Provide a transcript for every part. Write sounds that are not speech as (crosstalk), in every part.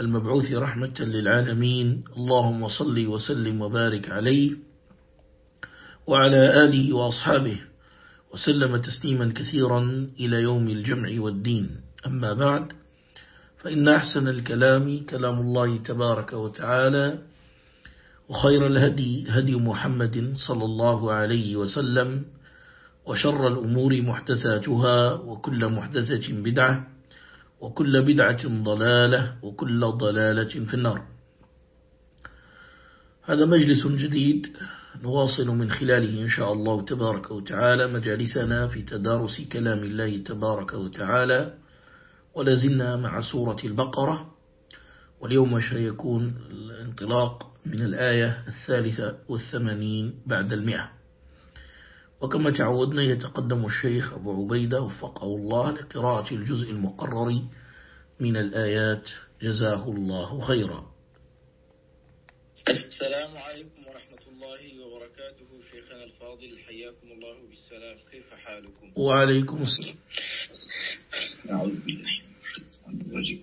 المبعوث رحمة للعالمين. اللهم صل وسلم وبارك عليه وعلى آله وأصحابه وسلم تسليما كثيرا إلى يوم الجمع والدين. أما بعد فإن أحسن الكلام كلام الله تبارك وتعالى وخير الهدي هدي محمد صلى الله عليه وسلم وشر الأمور محدثاتها وكل محدثة بدعة وكل بدعة ضلالة وكل ضلالة في النار. هذا مجلس جديد نواصل من خلاله إن شاء الله تبارك وتعالى مجالسنا في تدارس كلام الله تبارك وتعالى ولازلنا مع سورة البقرة واليوم سيكون الانطلاق من الآية الثالثة والثمانين بعد المئة. وكما تعودنا يتقدم الشيخ أبو عبيدة وفقه الله لقراءة الجزء المقرر من الآيات. جزاه الله خيرا. السلام عليكم ورحمة الله وبركاته. شيخنا الفاضل حياكم الله بالسلام. كيف حالكم؟ وعليكم السلام. أعوذ بالله من الرجيم.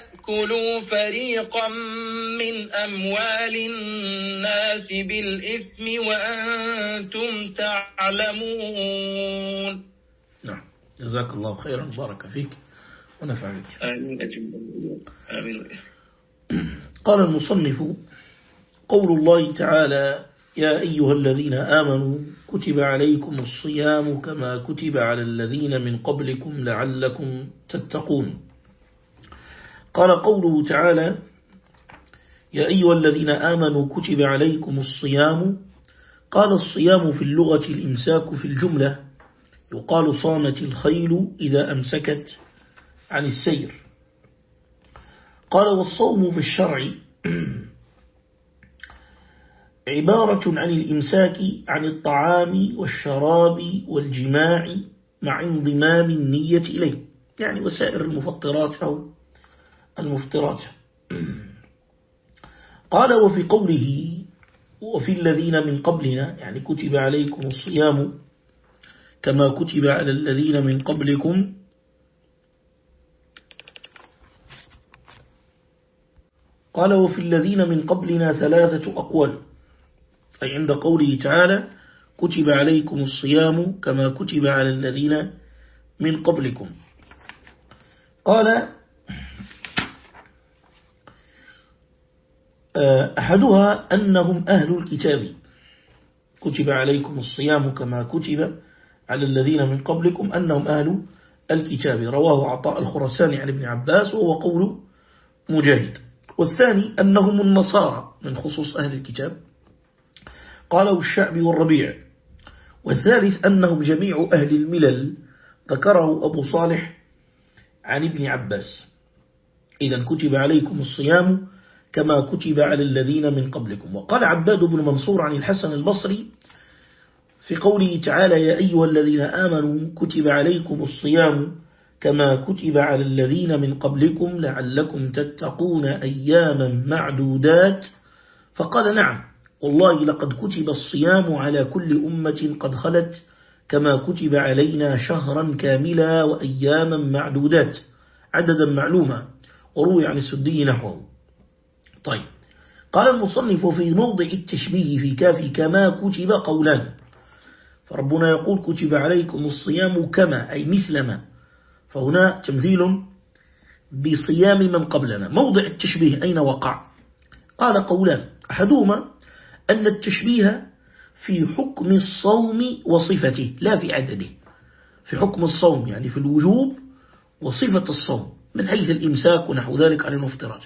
فريقا من أموال الناس بالإثم وأنتم تعلمون. نعم. جزاك الله خيرا. بارك فيك. ونفع بك. آمين. آمين. قال المصنف قول الله تعالى يا أيها الذين آمنوا كتب عليكم الصيام كما كتب على الذين من قبلكم لعلكم تتقون. قال قوله تعالى يا أيها الذين آمنوا كتب عليكم الصيام. قال الصيام في اللغة الإمساك في الجملة. يقال صامت الخيل إذا أمسكت عن السير. قال والصوم في الشرع (clears throat) عبارة عن الإمساك عن الطعام والشراب والجماع مع انضمام النية إليه. يعني وسائر المفطرات أو المفترات قال وفي قوله وفي الذين من قبلنا يعني كتب عليكم الصيام كما كتب على الذين من قبلكم. قال وفي الذين من قبلنا ثلاثة أقوال. أي عند قوله تعالى كتب عليكم الصيام كما كتب على الذين من قبلكم. قال أحدها أنهم أهل الكتاب. كتب عليكم الصيام كما كتب على الذين من قبلكم أنهم أهل الكتاب. رواه عطاء الخرساني عن ابن عباس وهو قول مجاهد. والثاني أنهم النصارى من خصوص أهل الكتاب. قاله الشعبي والربيع. والثالث أنهم جميع أهل الملل. ذكره أبو صالح عن ابن عباس. إذا كتب عليكم الصيام كما كتب على الذين من قبلكم. وقال عباد بن منصور عن الحسن البصري في قوله تعالى يا أيها الذين آمنوا كتب عليكم الصيام كما كتب على الذين من قبلكم لعلكم تتقون أياما معدودات. فقال نعم والله لقد كتب الصيام على كل أمة قد خلت كما كتب علينا شهرا كاملا وأياما معدودات. عددا معلوما. وروي عن السدي نحوه. طيب. قال المصنف في موضع التشبيه في كافي كما كتب قولان فربنا يقول كتب عليكم الصيام كما أي مثلما فهنا تمثيل بصيام من قبلنا. موضع التشبيه أين وقع؟ قال قولان أحدهما أن التشبيه في حكم الصوم وصفته لا في عدده. في حكم الصوم يعني في الوجوب وصفة الصوم من حيث الإمساك ونحو ذلك عن المفترات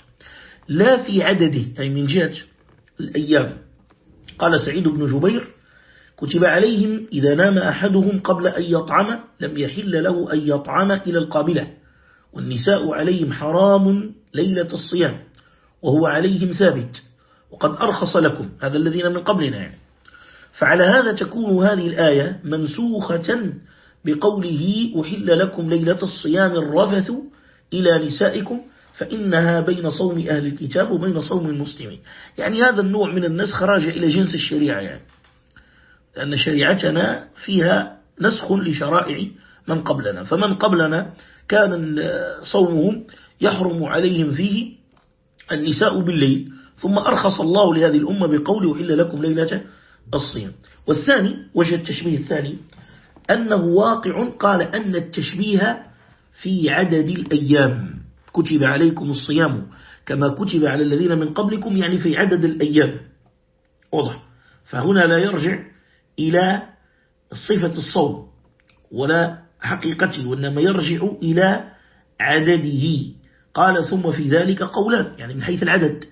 لا في عدده أي من جهة الأيام. قال سعيد بن جبير كتب عليهم إذا نام أحدهم قبل أن يطعم لم يحل له أن يطعم إلى القابلة. والنساء عليهم حرام ليلة الصيام وهو عليهم ثابت. وقد أرخص لكم هذا الذين من قبلنا يعني. فعلى هذا تكون هذه الآية منسوخة بقوله أحل لكم ليلة الصيام الرفث إلى نسائكم فإنها بين صوم أهل الكتاب وبين صوم المسلمين. يعني هذا النوع من النسخ راجع إلى جنس الشريعة يعني. لأن شريعتنا فيها نسخ لشرائع من قبلنا. فمن قبلنا كان صومهم يحرم عليهم فيه النساء بالليل ثم أرخص الله لهذه الأمة بقوله إلا لكم ليلة الصيام. والثاني وجه التشبيه الثاني أنه واقع قال أن التشبيه في عدد الأيام. كتب عليكم الصيام كما كتب على الذين من قبلكم يعني في عدد الأيام. واضح. فهنا لا يرجع إلى صفة الصوم ولا حقيقته وإنما يرجع إلى عدده. قال ثم في ذلك قولان يعني من حيث العدد.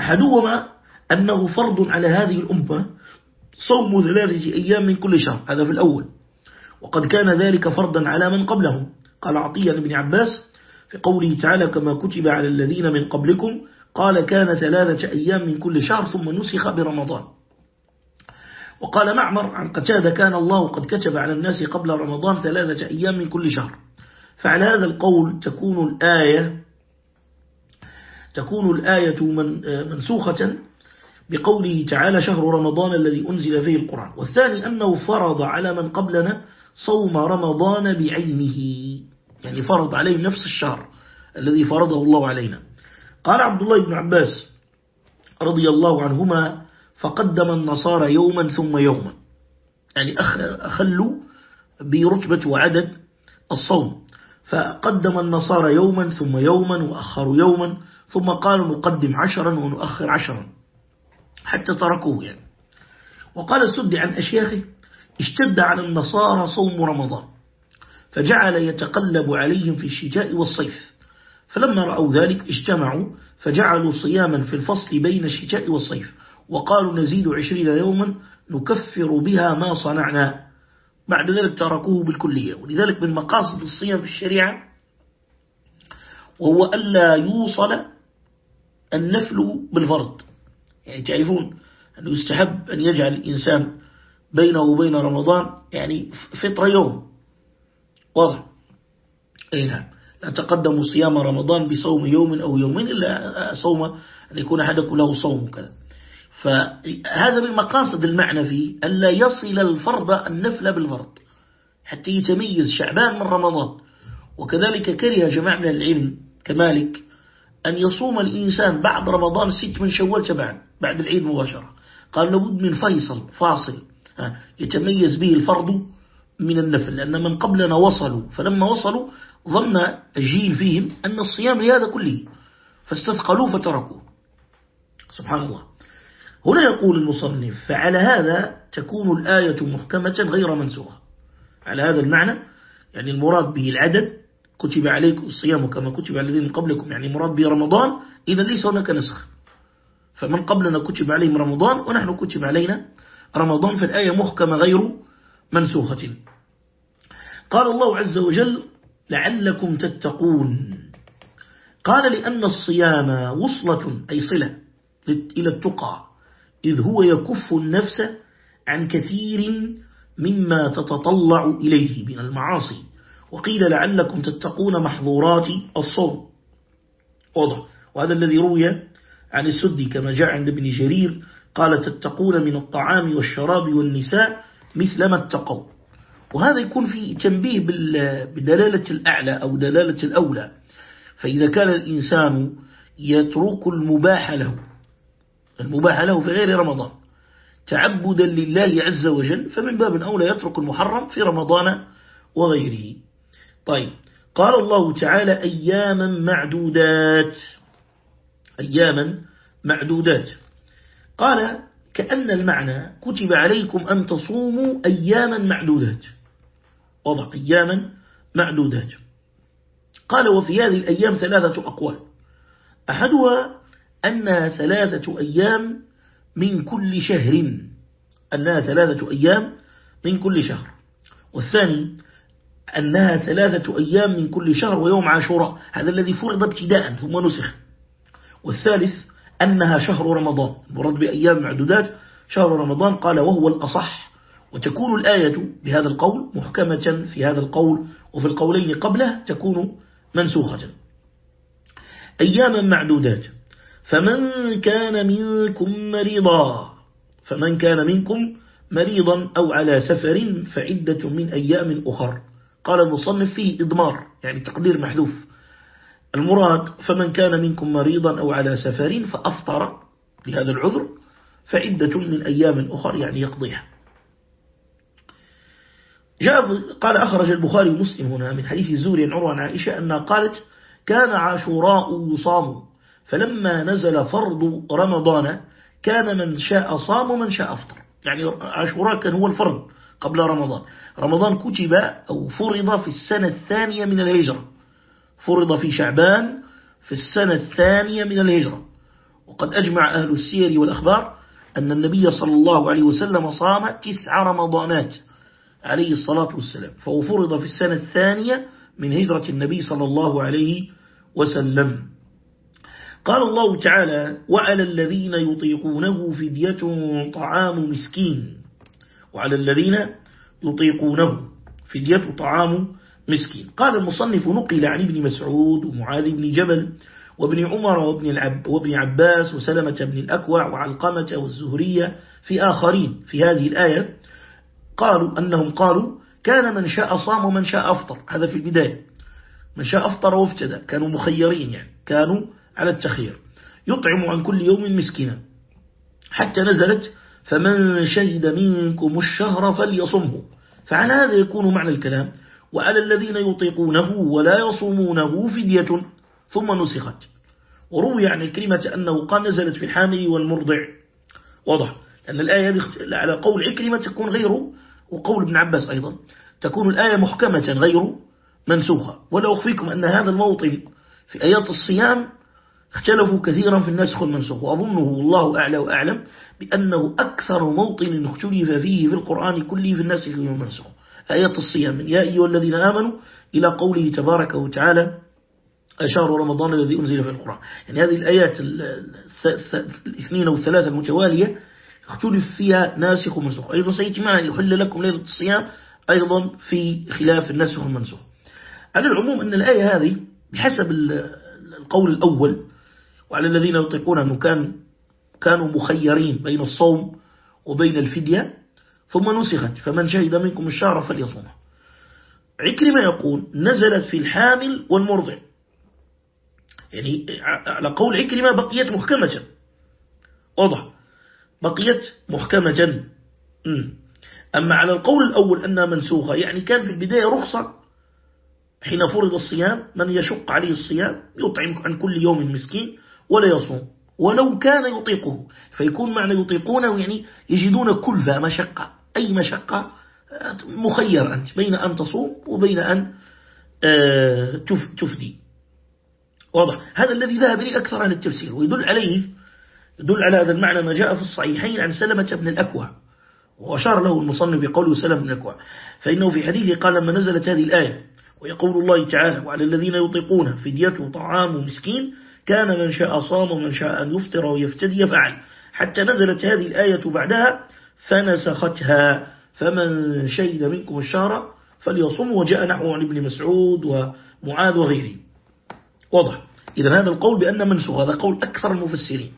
أحدهما أنه فرض على هذه الأمة صوم ثلاثة أيام من كل شهر هذا في الأول. وقد كان ذلك فرضا على من قبلهم. قال عطية بن عباس في قوله تعالى كما كتب على الذين من قبلكم قال كان ثلاثة أيام من كل شهر ثم نسخ برمضان. وقال معمر عن قتادة كان الله قد كتب على الناس قبل رمضان ثلاثة أيام من كل شهر. فعلى هذا القول تكون الآية تكون الآية من منسوخة بقوله تعالى شهر رمضان الذي أنزل فيه القرآن. والثاني أنه فرض على من قبلنا صوم رمضان بعينه. يعني فرض عليهم نفس الشهر الذي فرضه الله علينا. قال عبد الله بن عباس رضي الله عنهما فقدم النصارى يوما ثم يوما. يعني أخلوا برتبة وعدد الصوم. فقدم النصارى يوما ثم يوما وأخروا يوما ثم قالوا نقدم عشرا ونؤخر عشرا. حتى تركوه يعني. وقال السد عن أشياخه اشتد على النصارى صوم رمضان. فجعل يتقلب عليهم في الشتاء والصيف. فلما رأوا ذلك اجتمعوا فجعلوا صياما في الفصل بين الشتاء والصيف وقالوا نزيد عشرين يوما نكفر بها ما صنعنا. بعد ذلك تركوه بالكلية ولذلك من مقاصد الصيام في الشريعة وهو ألا يوصل النفل بالفرض. يعني تعرفون أنه يستحب أن يجعل الإنسان بينه وبين رمضان يعني فطر يوم. واضح أي نعم. لا تقدموا صيام رمضان بصوم يوم أو يومين إلا صوم أن يكون أحدكم له صوم كذا. فهذا من مقاصد المعنى فيه ألا يصل الفرض النفل بالفرض. حتى يتميز شعبان من رمضان. وكذلك كره جماعة من العلم كمالك أن يصوم الإنسان بعد رمضان ست من شوال تبعا بعد العيد مباشرة. قال لابد من فيصل فاصل. يتميز به الفرض من النفل لأن من قبلنا وصلوا فلما وصلوا ظن الجيل فيهم أن الصيام لهذا كله فاستثقلوا فتركوه. سبحان الله. هنا يقول المصنف فعلى هذا تكون الآية محكمة غير منسوخة. على هذا المعنى يعني المراد به العدد كتب عليكم الصيام كما كتب على الذين من قبلكم يعني مراد به رمضان إذا ليس هناك نسخ. فمن قبلنا كتب عليهم رمضان ونحن كتب علينا رمضان في الآية محكمة غير منسوخة. قال الله عز وجل لعلكم تتقون. قال لأن الصيام وصلة أي صلة إلى التقى إذ هو يكف النفس عن كثير مما تتطلع إليه من المعاصي. وقيل لعلكم تتقون محظورات الصوم. واضح. وهذا الذي روي عن السدي كما جاء عند ابن جرير قال تتقون من الطعام والشراب والنساء مثل ما اتقوا. وهذا يكون في تنبيه بدلالة الأعلى أو دلالة الأولى. فإذا كان الإنسان يترك المباح له المباح له في غير رمضان تعبدا لله عز وجل فمن باب أولى يترك المحرم في رمضان وغيره. طيب قال الله تعالى أياما معدودات. أياما معدودات. قال كأن المعنى كتب عليكم أن تصوموا أياما معدودات. وضع أياما معدودات. قال وفي هذه الأيام ثلاثة أقوال. أحدها أنها ثلاثة أيام من كل شهر. أنها ثلاثة أيام من كل شهر. والثاني أنها ثلاثة أيام من كل شهر ويوم عاشوراء. هذا الذي فرض ابتداء ثم نسخ. والثالث أنها شهر رمضان. مراد بأيام معدودات شهر رمضان قال وهو الأصح. وتكون الآية بهذا القول محكمة في هذا القول وفي القولين قبله تكون منسوخة. أياما معدودات. فمن كان منكم مريضا فمن كان منكم مريضا أو على سفر فعدة من أيام أخر. قال المصنف فيه إضمار يعني تقدير محذوف. المراد فمن كان منكم مريضا أو على سفر فأفطر لهذا العذر فعدة من أيام أخر يعني يقضيها. جاء قال أخرج البخاري ومسلم هنا من حديث الزوري عن عروة عائشة أنها قالت كان عاشوراء يصام فلما نزل فرض رمضان كان من شاء صام ومن شاء أفطر. يعني عاشوراء كان هو الفرض قبل رمضان. رمضان كتب أو فرض في السنة الثانية من الهجرة. فرض في شعبان في السنة الثانية من الهجرة. وقد أجمع أهل السير والأخبار أن النبي صلى الله عليه وسلم صام تسع رمضانات عليه الصلاة والسلام فهو فرض في السنة الثانية من هجرة النبي صلى الله عليه وسلم. قال الله تعالى وعلى الذين يطيقونه فدية طعام مسكين. وعلى الذين يطيقونه فدية طعام مسكين. قال المصنف نقل عن ابن مسعود ومعاذ بن جبل وابن عمر وابن, العب وابن عباس وسلمة بن الأكوع وعلقمة والزهرية في آخرين في هذه الآية. قالوا أنهم قالوا كان من شاء صام ومن شاء أفطر. هذا في البداية. من شاء أفطر وافتدى كانوا مخيرين يعني. كانوا على التخير. يطعم عن كل يوم مسكينا. حتى نزلت فمن شهد منكم الشهر فليصمه. فعلى هذا يكون معنى الكلام. وعلى الذين يطيقونه ولا يصومونه فدية ثم نسخت. وروي عن الكلمة أنه قال نزلت في الحامل والمرضع. واضح. أن الآية على قول عكرمة تكون غيره وقول ابن عباس أيضا. تكون الآية محكمة غير منسوخة. ولا أخفيكم أن هذا الموطن في آيات الصيام اختلفوا كثيرا في النسخ والمنسوخ. وأظنه الله أعلى وأعلم بأنه أكثر موطن اختلف فيه في القرآن كله في النسخ والمنسوخ. آيات الصيام. يا أيها الذين آمنوا إلى قوله تبارك وتعالى شهر رمضان الذي أنزل في القرآن. يعني هذه الآيات الاثنين والثلاثة المتوالية اختلف فيها ناسخ ومنسوخ. أيضا سيأتي معنا يحل لكم ليلة الصيام أيضا في خلاف الناسخ والمنسوخ. على العموم أن الآية هذه بحسب القول الأول وعلى الذين يطيقون أنه كان كانوا مخيرين بين الصوم وبين الفدية ثم نسخت فمن شهد منكم الشهر فليصومه عكرمة يقول نزلت في الحامل والمرضع. يعني على قول عكرمة بقيت محكمة. واضح؟ بقيت محكمة. أما على القول الأول أنها منسوخة يعني كان في البداية رخصة حين فرض الصيام من يشق عليه الصيام يطعم عن كل يوم مسكين ولا يصوم. ولو كان يطيقه فيكون معنى يطيقونه يعني يجدون كلفة مشقة. أي مشقة مخير أنت بين أن تصوم وبين أن آه، تفدي. واضح. هذا الذي ذهب لي أكثر عن التفسير ويدل عليه يدل على هذا المعنى ما جاء في الصحيحين عن سلمة بن الأكوع وأشار له المصنف بقوله سلمة بن الأكوع. فإنه في حديثه قال لما نزلت هذه الآية ويقول الله تعالى وعلى الذين يطيقون فديته طعام مسكين كان من شاء صام ومن شاء أن يفطر ويفتدي يفعل حتى نزلت هذه الآية بعدها فنسختها. فمن شهد منكم الشهر فليصم وجاء نحو عن ابن مسعود ومعاذ وغيره. واضح. إذا هذا القول بأن منسوخ. هذا قول أكثر المفسرين.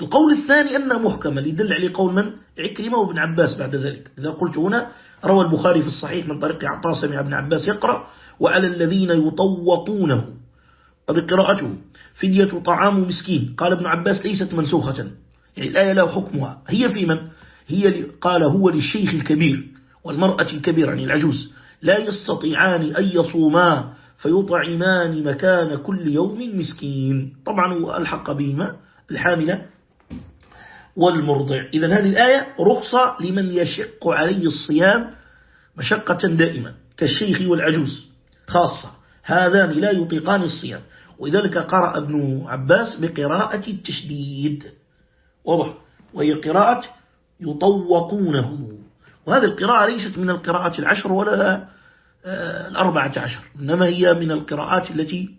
القول الثاني أنه محكم يدل عليه قول من؟ عكرمة وابن عباس بعد ذلك. إذا قلت هنا روى البخاري في الصحيح من طريق عطاء سمع ابن عباس يقرأ وعلى الذين يطوقونه هذه قراءته. فدية طعام مسكين قال ابن عباس ليست منسوخة. يعني الآية لا حكمها. هي في من؟ هي قال هو للشيخ الكبير والمرأة الكبيرة يعني العجوز لا يستطيعان أن يصوما فيطعمان مكان كل يوم مسكين. طبعا ألحق بهما الحاملة والمرضع. إذا هذه الآية رخصة لمن يشق عليه الصيام مشقة دائما كالشيخ والعجوز خاصة هذان لا يطيقان الصيام. ولذلك قرأ ابن عباس بقراءة التشديد. واضح؟ وهي قراءة يطوقونه. وهذه القراءة ليست من القراءات العشر ولا آه، الأربعة عشر. إنما هي من القراءات التي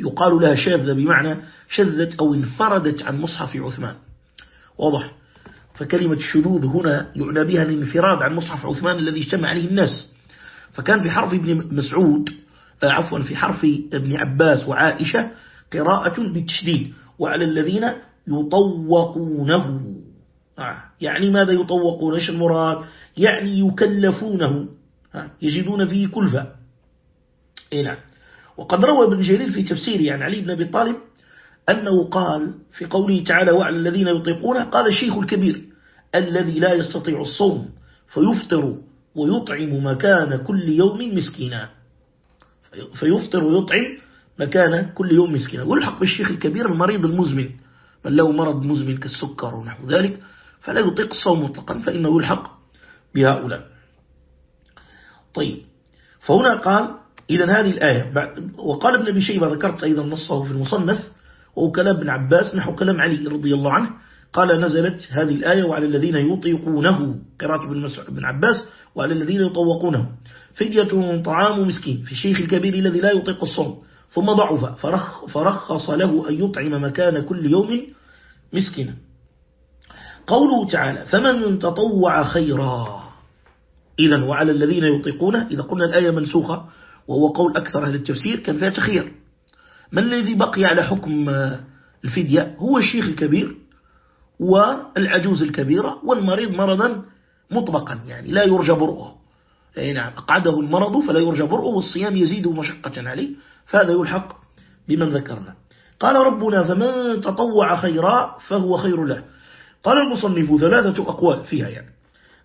يقال لها شاذة بمعنى شذت أو انفردت عن مصحف عثمان. واضح. فكلمة الشذوذ هنا يعنى بها الانفراد عن مصحف عثمان الذي اجتمع عليه الناس. فكان في حرف ابن مسعود آه، عفوا في حرف ابن عباس وعائشة قراءة بالتشديد. وعلى الذين يطوقونه. يعني ماذا يطوقون؟ إيش المراد؟ يعني يكلفونه يجدون فيه كلفة. إي نعم. وقد روى ابن جرير في تفسيره عن علي بن أبي طالب أنه قال في قوله تعالى وعلى الذين يطيقونه قال الشيخ الكبير الذي لا يستطيع الصوم فيفطر ويطعم مكان كل يوم مسكينا. فيفطر ويطعم مكان كل يوم مسكينا. ويلحق بالشيخ الكبير المريض المزمن بل له مرض مزمن كالسكر ونحو ذلك فلا يطيق الصوم مطلقا فإنه يلحق بهؤلاء طيب فهنا قال إذا هذه الآية وقال ابن أبي شيبة ذكرت أيضا نصه في المصنف وهو كلام ابن عباس نحو كلام علي رضي الله عنه قال نزلت هذه الآية وعلى الذين يطيقونه قراءة بن عباس وعلى الذين يطوقونه. فدية طعام مسكين في الشيخ الكبير الذي لا يطيق الصوم. ثم ضعف فرخ فرخص له أن يطعم مكان كل يوم مسكنا قوله تعالى فمن تطوع خيرا إذا وعلى الذين يطيقونه إذا قلنا الآية منسوخة وهو قول أكثر أهل التفسير كان فيها تخير من الذي بقي على حكم الفدية؟ هو الشيخ الكبير والعجوز الكبيرة والمريض مرضا مطبقا يعني لا يرجى برؤه. أي نعم أقعده المرض فلا يرجى برؤه والصيام يزيد مشقة عليه فهذا يلحق بمن ذكرنا. قال ربنا فمن تطوع خيرا فهو خير له. قال المصنف ثلاثة أقوال فيها يعني.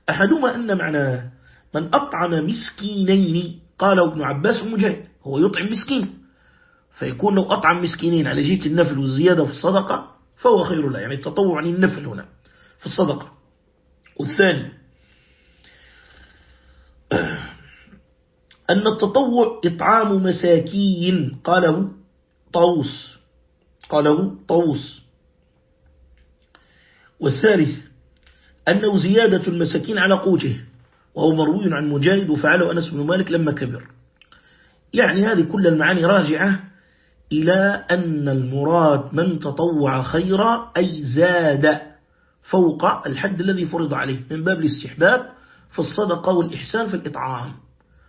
أحدهما أن معنى من أطعم مسكينين قال ابن عباس ومجاهد هو يطعم مسكين. فيكون لو أطعم مسكينين على جهة النفل والزيادة في الصدقة فهو خير له. يعني التطوع عن النفل هنا في الصدقة. والثاني أن التطوع إطعام مساكين قاله طاووس قاله طاووس. والثالث أنه زيادة المساكين على قوته وهو مروي عن مجاهد وفعله أنس بن مالك لما كبر. يعني هذه كل المعاني راجعة إلى أن المراد من تطوع خيرا أي زاد فوق الحد الذي فرض عليه من باب الاستحباب في الصدقة والإحسان في الإطعام.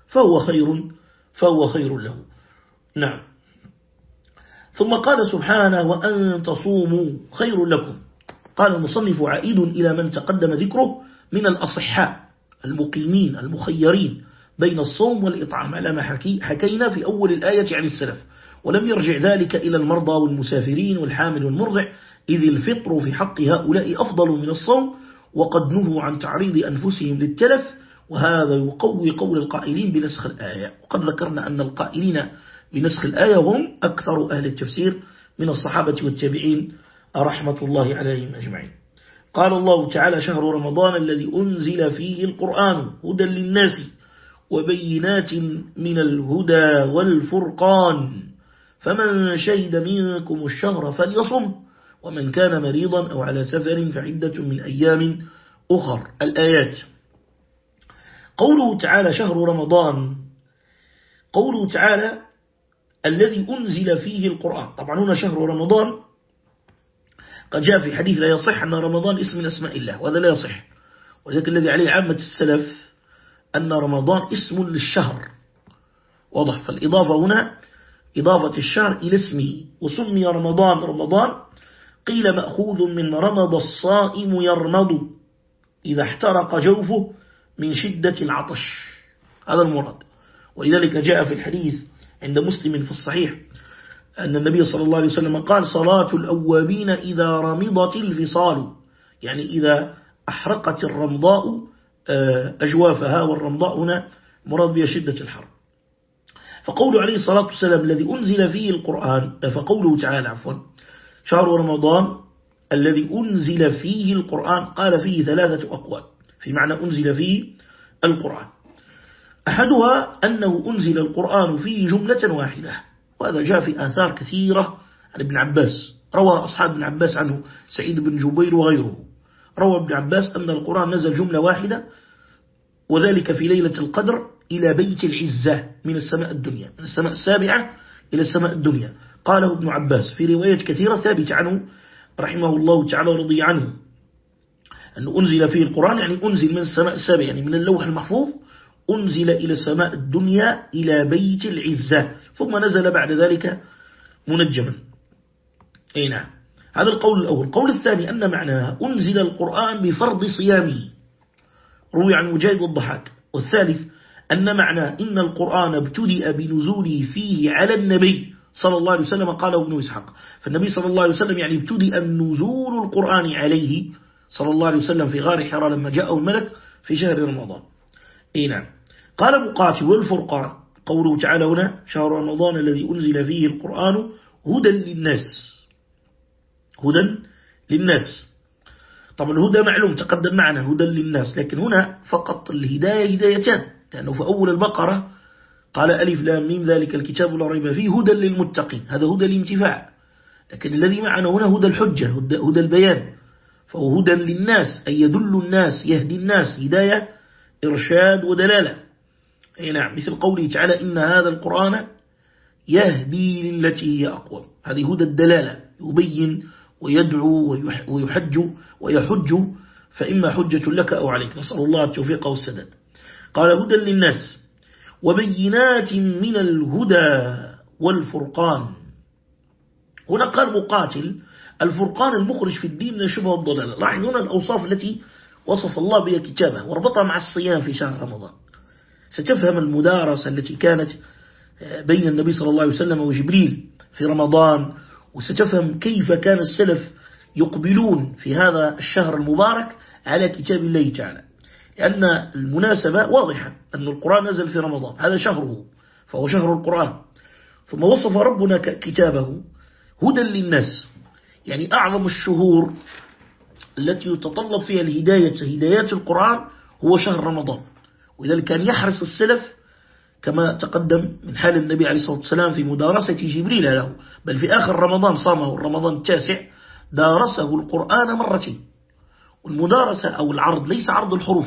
فهو خير فهو خير له. نعم. ثم قال سبحانه وأن تصوموا خير لكم. قال المصنف عائد إلى من تقدم ذكره من الأصحاء المقيمين المخيرين بين الصوم والإطعام. على ما حكينا في أول الآية عن السلف. ولم يرجع ذلك إلى المرضى والمسافرين والحامل والمرضع إذ الفطر في حق هؤلاء أفضل من الصوم وقد نهوا عن تعريض أنفسهم للتلف وهذا يقوي قول القائلين بنسخ الآية. وقد ذكرنا أن القائلين بنسخ الآية هم أكثر أهل التفسير من الصحابة والتابعين رحمة الله عليهم أجمعين قال الله تعالى شهر رمضان الذي أنزل فيه القرآن هدى للناس وبينات من الهدى والفرقان. فمن شهد منكم الشهر فليصم ومن كان مريضا أو على سفر فعدة من أيام أخر. الآيات. قوله تعالى شهر رمضان قوله تعالى الذي أنزل فيه القرآن. طبعا هنا شهر رمضان قد جاء في حديث لا يصح أن رمضان اسم من أسماء الله وهذا لا يصح. وذلك الذي عليه عامة السلف أن رمضان اسم للشهر. واضح. فالإضافة هنا إضافة الشهر إلى اسمه. وسمي رمضان رمضان قيل مأخوذ من رمض الصائم يرمض إذا احترق جوفه من شدة العطش. هذا المراد. ولذلك جاء في الحديث عند مسلم في الصحيح أن النبي صلى الله عليه وسلم قال صلاة الأوابين إذا رمضت الفصال. يعني إذا أحرقت الرمضاء آه، أجوافها والرمضاء هنا مراد بها شدة الحر. فقول عليه الصلاة والسلام الذي أنزل فيه القرآن فقوله تعالى عفوا شهر رمضان الذي أنزل فيه القرآن قال فيه ثلاثة أقوال. في معنى أنزل فيه القرآن. أحدها أنه أنزل القرآن فيه جملة واحدة. وهذا جاء في آثار كثيرة عن ابن عباس. روى أصحاب ابن عباس عنه سعيد بن جبير وغيره. روى ابن عباس أن القرآن نزل جملة واحدة وذلك في ليلة القدر إلى بيت العزة من السماء الدنيا من السماء السابعة إلى السماء الدنيا. قاله ابن عباس في رواية كثيرة ثابت عنه رحمه الله تعالى ورضي عنه أنه أنزل فيه القرآن يعني أنزل من السماء السابعة يعني من اللوح المحفوظ أنزل إلى السماء الدنيا إلى بيت العزة. ثم نزل بعد ذلك منجما. أي نعم. هذا القول الأول. القول الثاني أن معناها أنزل القرآن بفرض صيامه. روي عن مجاهد والضحاك. والثالث أن معنى إن القرآن ابتدأ بنزوله فيه على النبي صلى الله عليه وسلم قاله ابن إسحاق. فالنبي صلى الله عليه وسلم يعني ابتدأ نزول القرآن عليه صلى الله عليه وسلم في غار حراء لما جاءه الملك في شهر رمضان. أي نعم. قال مقاتل والفرقان. قوله تعالى هنا شهر رمضان الذي أنزل فيه القرآن هدى للناس. هدى للناس. طبعا الهدى معلوم تقدم معنا هدى للناس لكن هنا فقط الهداية هدايتان لأنه في أول البقرة قال ألف لام ميم ذلك الكتاب لا ريب فيه هدى للمتقين. هذا هدى الانتفاع. لكن الذي معنا هنا هدى الحجة هدى البيان. فهو هدى للناس أي يدل الناس يهدي الناس هداية إرشاد ودلالة. أي نعم. مثل قوله تعالى إن هذا القرآن يهدي للتي هي أقوى هذه هدى الدلالة. يبين ويدعو ويحج ويحج فإما حجة لك أو عليك. نسأل الله التوفيق والسداد. قال هدى للناس وبينات من الهدى والفرقان. هنا قال مقاتل. الفرقان المخرج في الدين من الشبه والضلال لاحظ هنا الأوصاف التي وصف الله بها كتابه. وربطها مع الصيام في شهر رمضان. ستفهم المدارسة التي كانت بين النبي صلى الله عليه وسلم وجبريل في رمضان وستفهم كيف كان السلف يقبلون في هذا الشهر المبارك على كتاب الله تعالى. لأن المناسبة واضحة أن القرآن نزل في رمضان هذا شهره فهو شهر القرآن. ثم وصف ربنا كتابه هدى للناس يعني أعظم الشهور التي يتطلب فيها الهداية هدايات القرآن هو شهر رمضان. ولذلك كان يحرص السلف كما تقدم من حال النبي عليه الصلاة والسلام في مدارسة جبريل له بل في آخر رمضان صامه رمضان التاسع دارسه القرآن مرتين. والمدارسة أو العرض ليس عرض الحروف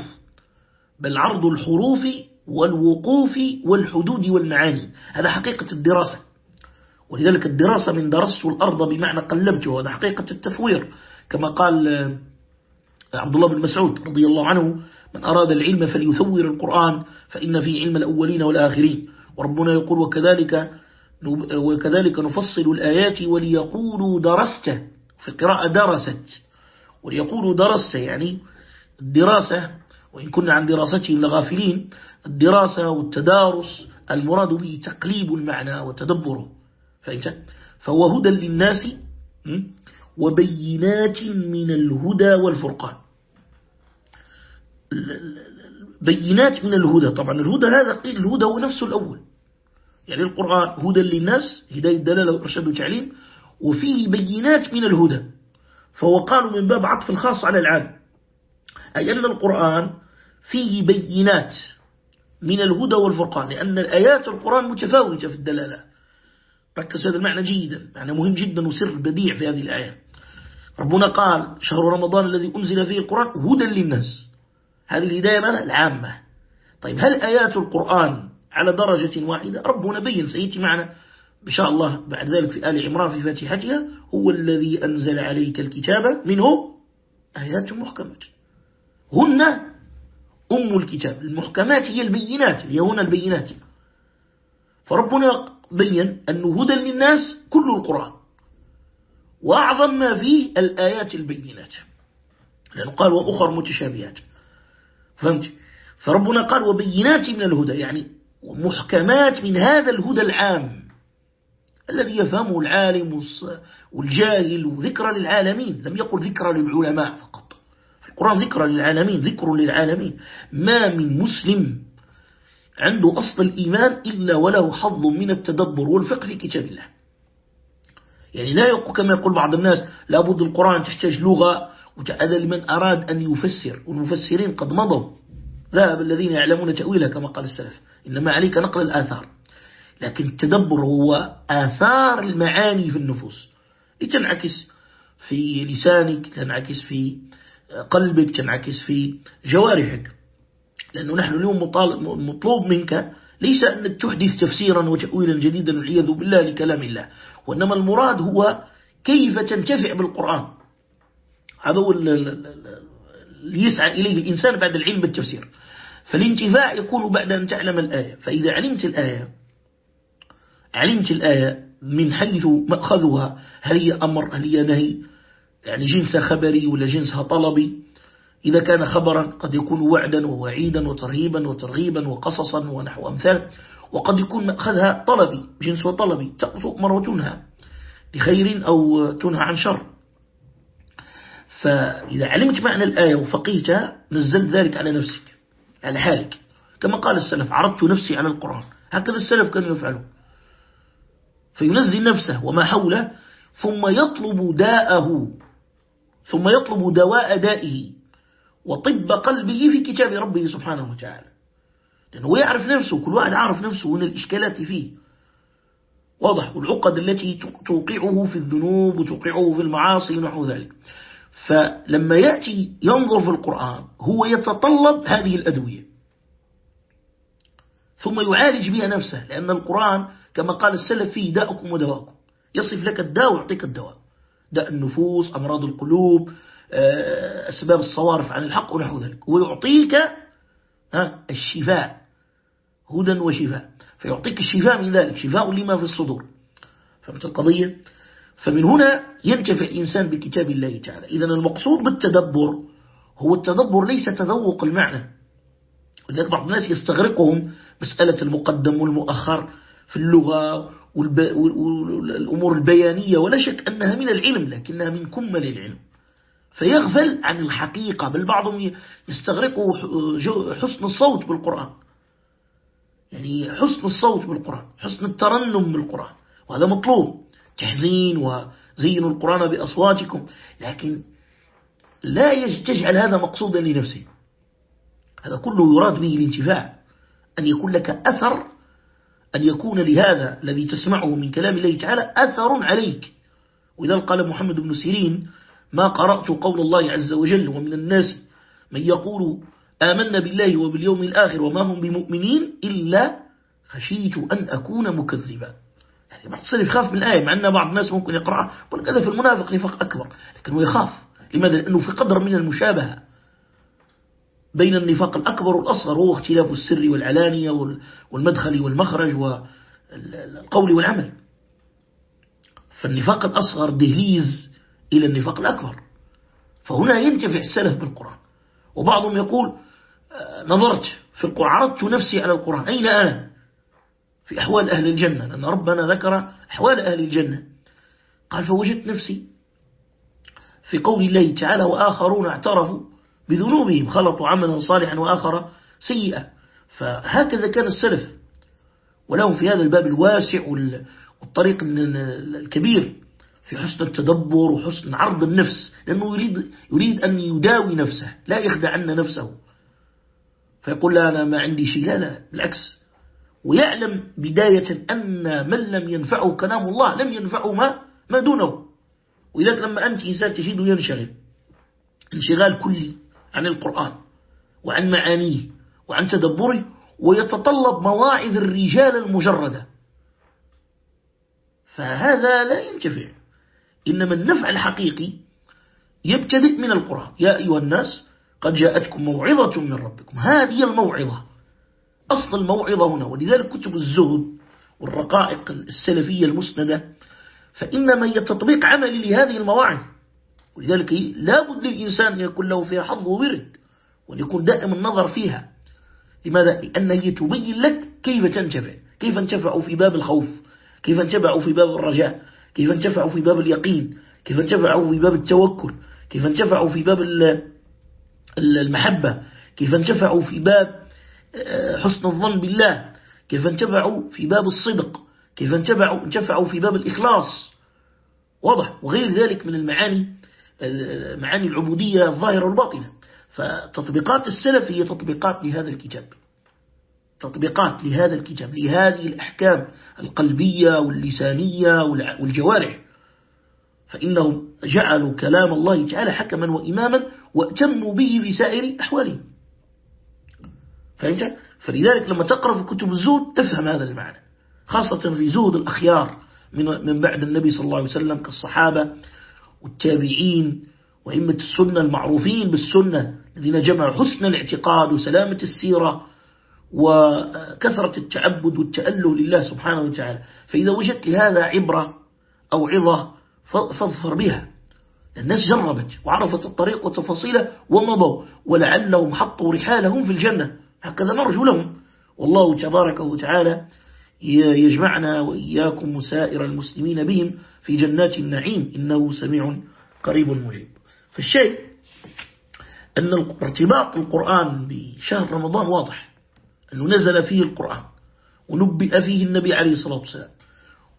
بل عرض الحروف والوقوف والحدود والمعاني. هذا حقيقة الدراسة. ولذلك الدراسة من درست الأرض بمعنى قلبته هذا حقيقة التثوير كما قال عبد الله بن مسعود رضي الله عنه من أراد العلم فليثور القرآن فإن فيه علم الأولين والآخرين. وربنا يقول وكذلك وكذلك نفصل الآيات وليقولوا درست. في قراءة درست. وليقولوا درست يعني الدراسة وإن كنا عن دراستهم لغافلين. الدراسة والتدارس المراد به تقليب المعنى وتدبره فهمت؟ فهو هدى للناس وبينات من الهدى والفرقان. بينات من الهدى. طبعا الهدى هذا قيل الهدى هو نفسه الأول. يعني القرآن هدى للناس هداية دلالة وإرشاد وتعليم وفيه بينات من الهدى. فهو قالوا من باب عطف الخاص على العام. أي أن القرآن فيه بينات من الهدى والفرقان لأن الآيات القرآن متفاوتة في الدلالة. ركز هذا المعنى جيدا. معنى مهم جدا وسر بديع في هذه الآية. ربنا قال شهر رمضان الذي أنزل فيه القرآن هدى للناس. هذه الهداية ماذا؟ العامة. طيب هل آيات القرآن على درجة واحدة؟ ربنا بين سيأتي معنا إن شاء الله بعد ذلك في آل عمران في فاتحتها. هو الذي أنزل عليك الكتاب منه آيات محكمات. هن أم الكتاب. المحكمات هي البينات هي هنا البينات. فربنا بين أنه هدى للناس كل القرآن. وأعظم ما فيه الآيات البينات. لأنه قال وأخر متشابهات. فهمت؟ فربنا قال وبينات من الهدى يعني محكمات من هذا الهدى العام الذي يفهمه العالم والجاهل وذكرى للعالمين لم يقل ذكرى للعلماء فقط. في القرآن ذكرى للعالمين ذكر للعالمين. ما من مسلم عنده أصل الإيمان إلا وله حظ من التدبر والفقه في كتاب الله. يعني لا يقول كما يقول بعض الناس لابد القرآن تحتاج لغة وهذا لمن أراد أن يفسر والمفسرين قد مضوا. ذهب الذين يعلمون تأويلها كما قال السلف. إنما عليك نقل الآثار. لكن التدبر هو آثار المعاني في النفوس. لتنعكس في لسانك تنعكس في قلبك تنعكس في جوارحك. لأنه نحن اليوم مطلوب منك ليس أنك تحدث تفسيرا وتأويلا جديدا والعياذ بالله لكلام الله. وإنما المراد هو كيف تنتفع بالقرآن. هذا هو اللي يسعى إليه الإنسان بعد العلم بالتفسير. فالانتفاع يكون بعد أن تعلم الآية. فإذا علمت الآية علمت الآية من حيث مأخذها هل هي أمر هل هي نهي؟ يعني جنسها خبري ولا جنسها طلبي؟ إذا كان خبرا قد يكون وعدا ووعيدا وترهيبا وترغيبا وقصصا ونحو أمثال وقد يكون مأخذها طلبي جنس وطلبي تؤمر وتنهى لخير أو تنهى عن شر. فإذا علمت معنى الآية وفقيتها نزلت ذلك على نفسك على حالك. كما قال السلف عرضت نفسي على القرآن. هكذا السلف كانوا يفعلون. فينزل نفسه وما حوله ثم يطلب داءه ثم يطلب دواء دائه وطب قلبه في كتاب ربه سبحانه وتعالى. لأنه يعرف نفسه كل واحد عارف نفسه وإن الإشكالات فيه. واضح. والعقد التي توقعه في الذنوب وتوقعه في المعاصي ونحو ذلك. فلما يأتي ينظر في القرآن هو يتطلب هذه الأدوية. ثم يعالج بها نفسه لأن القرآن كما قال السلف فيه داءكم ودواءكم يصف لك الداء ويعطيك الدواء. داء النفوس أمراض القلوب آه، أسباب الصوارف عن الحق ونحو ذلك. ويعطيك الشفاء. هدى وشفاء. فيعطيك الشفاء من ذلك شفاء لما في الصدور. فهمت القضية؟ فمن هنا ينتفع الإنسان بكتاب الله تعالى. إذا المقصود بالتدبر هو التدبر ليس تذوق المعنى. ولذلك بعض الناس يستغرقهم مسألة المقدم والمؤخر في اللغة والأمور البيانية ولا شك أنها من العلم لكنها من كمل العلم فيغفل عن الحقيقة بل بعضهم يستغرقه حسن الصوت بالقرآن. يعني حسن الصوت بالقرآن حسن الترنم بالقرآن. وهذا مطلوب. تحزين وزينوا القرآن بأصواتكم لكن لا تجعل هذا مقصودا لنفسه هذا كله يراد به الانتفاع. أن يكون لك أثر أن يكون لهذا الذي تسمعه من كلام الله تعالى أثر عليك. وإذا قال محمد بن سيرين ما قرأت قول الله عز وجل ومن الناس من يقول آمنا بالله وباليوم الآخر وما هم بمؤمنين إلا خشيت أن أكون مكذبا. يعني بعض السلف يخاف من الآية مع أن بعض الناس ممكن يقرأها. يقول هذا في المنافق نفاق أكبر لكنه يخاف. لماذا؟ لأنه في قدر من المشابهة بين النفاق الأكبر والأصغر وهو اختلاف السر والعلانية والمدخل والمخرج والقول والعمل. فالنفاق الأصغر دهليز إلى النفاق الأكبر. فهنا ينتفع السلف بالقرآن. وبعضهم يقول آه، نظرت في القرآن عرضت نفسي على القرآن. أين أنا؟ في أحوال أهل الجنة لأن ربنا ذكر أحوال أهل الجنة. قال فوجدت نفسي في قول الله تعالى وآخرون اعترفوا بذنوبهم خلطوا عملا صالحا وآخر سيئا. فهكذا كان السلف. ولهم في هذا الباب الواسع والطريق الكبير في حسن التدبر وحسن عرض النفس لأنه يريد, يريد أن يداوي نفسه لا يخدع عنا نفسه. فيقول لا أنا ما عندي شيء لا لا بالعكس. ويعلم بداية أن من لم ينفعه كلام الله لم ينفعه ما, ما دونه. وإذا لما أنت إنسان تجده ينشغل انشغال كلي عن القرآن وعن معانيه وعن تدبره ويتطلب مواعظ الرجال المجردة. فهذا لا ينتفع. إنما النفع الحقيقي يبتدئ من القرآن. يا أيها الناس قد جاءتكم موعظة من ربكم. هذه الموعظة. أصل الموعظة هنا ولذلك كتب الزهد والرقائق السلفية المسندة فإنما هي تطبيق عملي لهذه المواعظ ولذلك لا بد للإنسان أن يكون له فيها حظ وورد وليكون دائم النظر فيها لماذا؟ لأن هي تبين لك كيف تنتفع كيف انتفع في باب الخوف كيف انتفع في باب الرجاء كيف انتفع في باب اليقين كيف انتفع في باب التوكل كيف انتفع في باب المحبة كيف انتفع في باب حسن الظن بالله. كيف انتفعوا في باب الصدق؟ كيف انتفعوا انتفعوا في باب الإخلاص؟ واضح. وغير ذلك من المعاني معاني العبودية الظاهرة والباطنة. فتطبيقات السلف هي تطبيقات لهذا الكتاب. تطبيقات لهذا الكتاب لهذه الأحكام القلبية واللسانية والجوارح. فإنهم جعلوا كلام الله تعالى حكما وإماما وأتموا به بسائر أحوالهم فهمت؟ فلذلك لما تقرأ في كتب الزهد تفهم هذا المعنى خاصة في زهد الأخيار من من بعد النبي صلى الله عليه وسلم كالصحابة والتابعين وإمة السنة المعروفين بالسنة الذين جمعوا حسن الاعتقاد وسلامة السيرة وكثرة التعبد والتأله لله سبحانه وتعالى. فإذا وجدت لهذا عبرة أو عظة فاظفر بها. الناس جربت وعرفت الطريق وتفاصيله ومضوا ولعلهم حطوا رحالهم في الجنة. هكذا نرجو لهم. والله تبارك وتعالى يجمعنا وإياكم وسائر المسلمين بهم في جنات النعيم. إنه سميع قريب مجيب. فالشيء أن ارتباط القرآن بشهر رمضان واضح. أنه نزل فيه القرآن ونبئ فيه النبي عليه الصلاة والسلام.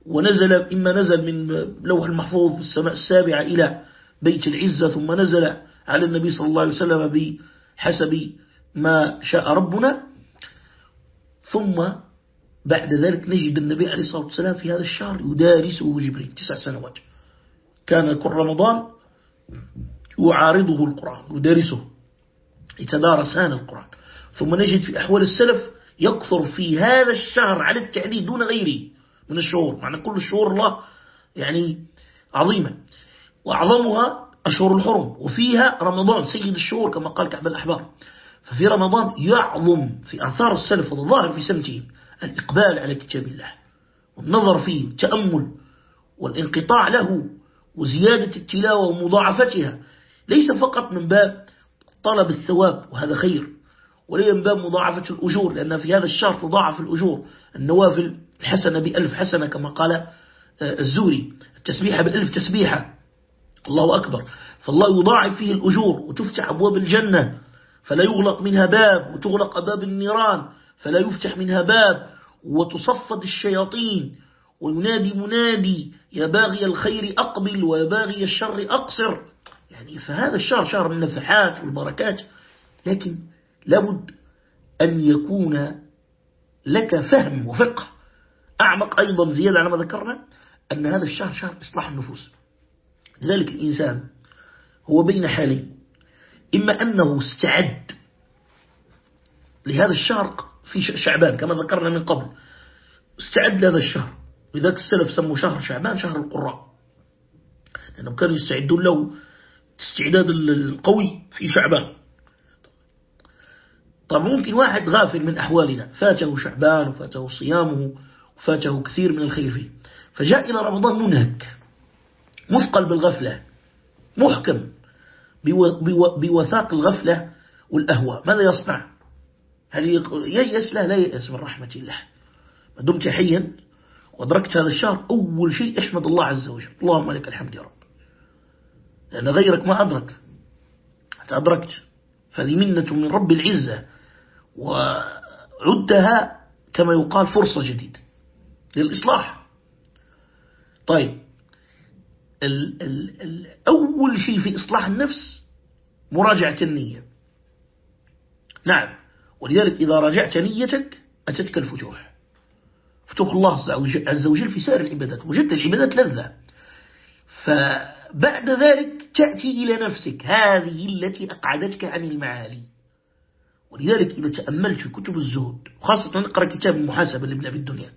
ونزل إما نزل من لوح المحفوظ في السماء السابعة إلى بيت العزة ثم نزل على النبي صلى الله عليه وسلم بحسب ما شاء ربنا ثم بعد ذلك نجد النبي عليه الصلاة والسلام في هذا الشهر يدارسه جبريل تسع سنوات. كان كل رمضان يعارضه القرآن يدارسه يتدارسان القرآن. ثم نجد في أحوال السلف يكثر في هذا الشهر على التعديد دون غيره من الشهور. معنى كل الشهور الله يعني عظيمة. وأعظمها أشهر الحرم. وفيها رمضان سيد الشهور كما قال كعب الأحبار. ففي رمضان يعظم في آثار السلف والظاهر في سمتهم الإقبال على كتاب الله والنظر فيه التأمل والانقطاع له وزيادة التلاوة ومضاعفتها. ليس فقط من باب طلب الثواب وهذا خير وليس من باب مضاعفة الأجور لأن في هذا الشهر تضاعف الأجور. النوافل الحسنة بألف حسنة كما قال آه، الزوري التسبيحة بألف تسبيحة. الله أكبر. فالله يضاعف فيه الأجور وتفتح أبواب الجنة. فلا يغلق منها باب وتغلق أباب النيران فلا يفتح منها باب وتصفد الشياطين. وينادي منادي يا باغي الخير أقبل ويا باغي الشر أقصر. يعني فهذا الشهر شهر النفحات والبركات. لكن لابد أن يكون لك فهم وفقه. أعمق أيضا زيادة على ما ذكرنا أن هذا الشهر شهر إصلاح النفوس. لذلك الإنسان هو بين حالين. إما أنه استعد لهذا الشهر في شعبان كما ذكرنا من قبل. استعد لهذا الشهر. لذلك السلف سموا شهر شعبان شهر القراء. لأنهم كانوا يستعدون له استعداد القوي في شعبان. طب ممكن واحد غافل من أحوالنا. فاته شعبان وفاته صيامه وفاته كثير من الخير فيه. فجاء إلى رمضان منهك. مثقل بالغفلة. محكم. بوثاق الغفلة والأهواء. ماذا يصنع؟ هل ييأس لا لا ييأس من رحمة الله. ما دمت حيا وأدركت هذا الشهر أول شيء احمد الله عز وجل. اللهم لك الحمد يا رب. لأن غيرك ما أدرك. حتى أدركت. فهذه منة من رب العزة. وعدها كما يقال فرصة جديدة للإصلاح. طيب ال ال ال أول شيء في إصلاح النفس مراجعة النية. نعم. ولذلك إذا راجعت نيتك أتتك الفتوح فتوح الله عز وجل في سائر العبادات وجدت العبادات لذة. فبعد ذلك تأتي إلى نفسك هذه التي أقعدتك عن المعالي. ولذلك إذا تأملت في كتب الزهد خاصة نقرأ كتاب المحاسبة لابن أبي الدنيا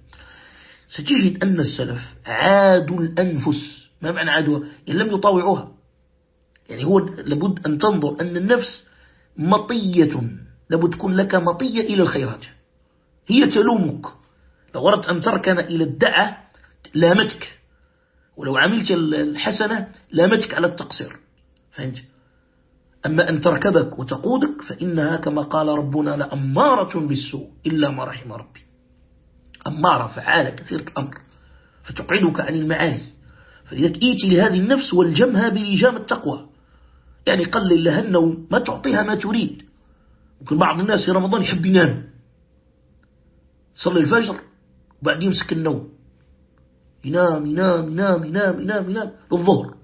ستجد أن السلف عادوا الأنفس ما معنى عادوا إن لم يطاوعوها. يعني هو لابد أن تنظر أن النفس مطية. لابد تكون لك مطية إلى الخيرات. هي تلومك. لو أردت أن تركن إلى الدعة لامتك. ولو عملت الحسنة لامتك على التقصير. فهمت؟ أما أن تركبك وتقودك فإنها كما قال ربنا لأمارة بالسوء إلا ما رحم ربي. أمارة فعالة كثيرة الأمر. فتقعدك عن المعالي فلذلك إيتي لهذه النفس والجمها بلجام التقوى. يعني قلل لها النوم ما تعطيها ما تريد. ممكن بعض الناس في رمضان يحب ينام. صلي الفجر وبعد يمسك النوم. ينام ينام ينام ينام ينام ينام للظهر.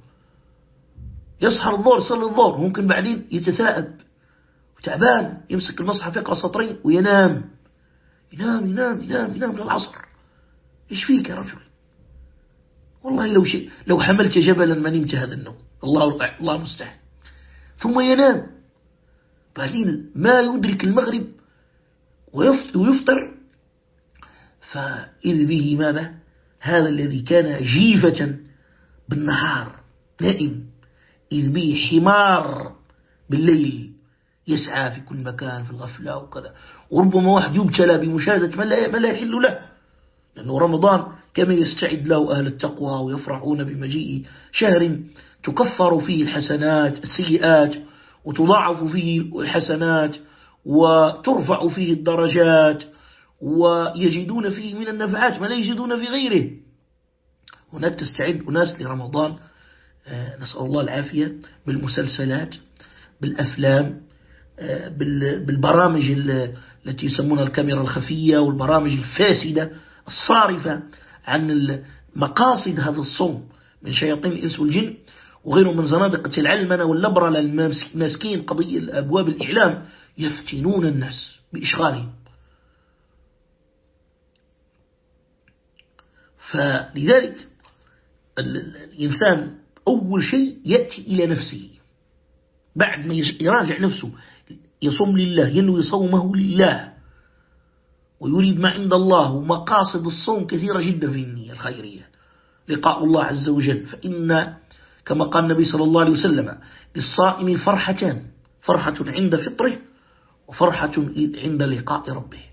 يسحر الظهر يصلي الظهر. ممكن بعدين يتثاءب. وتعبان يمسك المصحف يقرأ سطرين وينام. ينام ينام ينام ينام للعصر. إيش فيك يا رجل؟ والله لو شيء لو حملت جبلا ما نمت هذا النوم. الله الله مستحيل ثم ينام. بعدين ما يدرك المغرب ويفطر. فإذ به ماذا؟ هذا الذي كان جيفة بالنهار نائم إذ به حمار بالليل يسعى في كل مكان في الغفلة وكذا. وربما واحد يبتلى بمشاهدة ما لا يحل له. لأنه رمضان كما يستعد له أهل التقوى ويفرحون بمجيء شهر تكفر فيه الحسنات السيئات وتضاعف فيه الحسنات وترفع فيه الدرجات ويجدون فيه من النفعات ما لا يجدون في غيره. هناك تستعد أناس لرمضان آه، نسأل الله العافية بالمسلسلات بالأفلام آه، بالبرامج التي يسمونها الكاميرا الخفية والبرامج الفاسدة الصارفة. عن مقاصد هذا الصوم من شياطين الإنس والجن وغيره من زنادقة العلمنة واللبرة الماسكين قضية أبواب الإعلام يفتنون الناس بإشغالهم. فلذلك الإنسان أول شيء يأتي إلى نفسه. بعد ما يراجع نفسه. يصوم لله ينوي صومه لله. ويريد ما عند الله ومقاصد الصوم كثيرة جدا في النية الخيرية. لقاء الله عز وجل. فإن كما قال النبي صلى الله عليه وسلم للصائم فرحتان. فرحة عند فطره وفرحة عند لقاء ربه.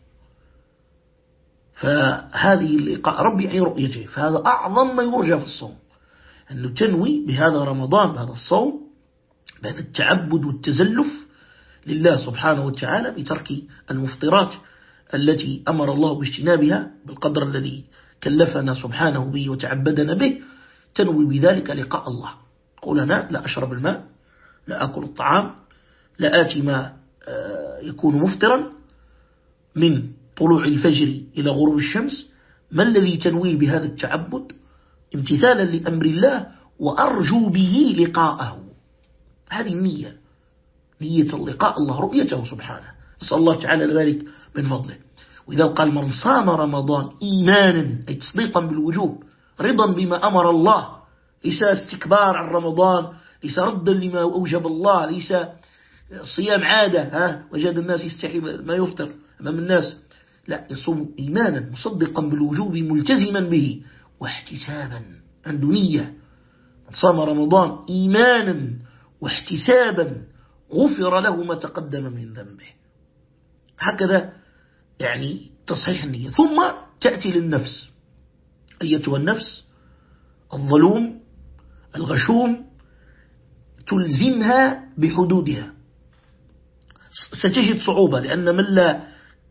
فهذه اللقاء ربي أي رؤيته. فهذا أعظم ما يرجى في الصوم. أنه تنوي بهذا رمضان بهذا الصوم بهذا التعبد والتزلف لله سبحانه وتعالى بترك المفطرات. التي أمر الله باجتنابها بالقدر الذي كلفنا سبحانه به وتعبدنا به تنوي بذلك لقاء الله. قول أنا لا أشرب الماء لا أكل الطعام لا آتي ما آه، يكون مفطرا من طلوع الفجر إلى غروب الشمس. ما الذي تنوي بهذا التعبد؟ امتثالا لأمر الله وأرجو به لقاءه. هذه النية نية اللقاء الله رؤيته سبحانه. نسأل الله تعالى ذلك من فضله. وإذا قال من صام رمضان إيمانا أي تصديقا بالوجوب رضا بما أمر الله ليس استكبار عن رمضان ليس ردا لما أوجب الله ليس صيام عادة ها وجد الناس يستحي ما يفطر أمام الناس. لا يصوم إيمانا مصدقا بالوجوب ملتزما به واحتسابا عنده نية من صام رمضان إيمانا واحتسابا غفر له ما تقدم من ذنبه. هكذا يعني تصحيح النية. ثم تأتي للنفس. أيتها النفس؟ الظلوم الغشوم تلزمها بحدودها. ستجد صعوبة لأن من لا,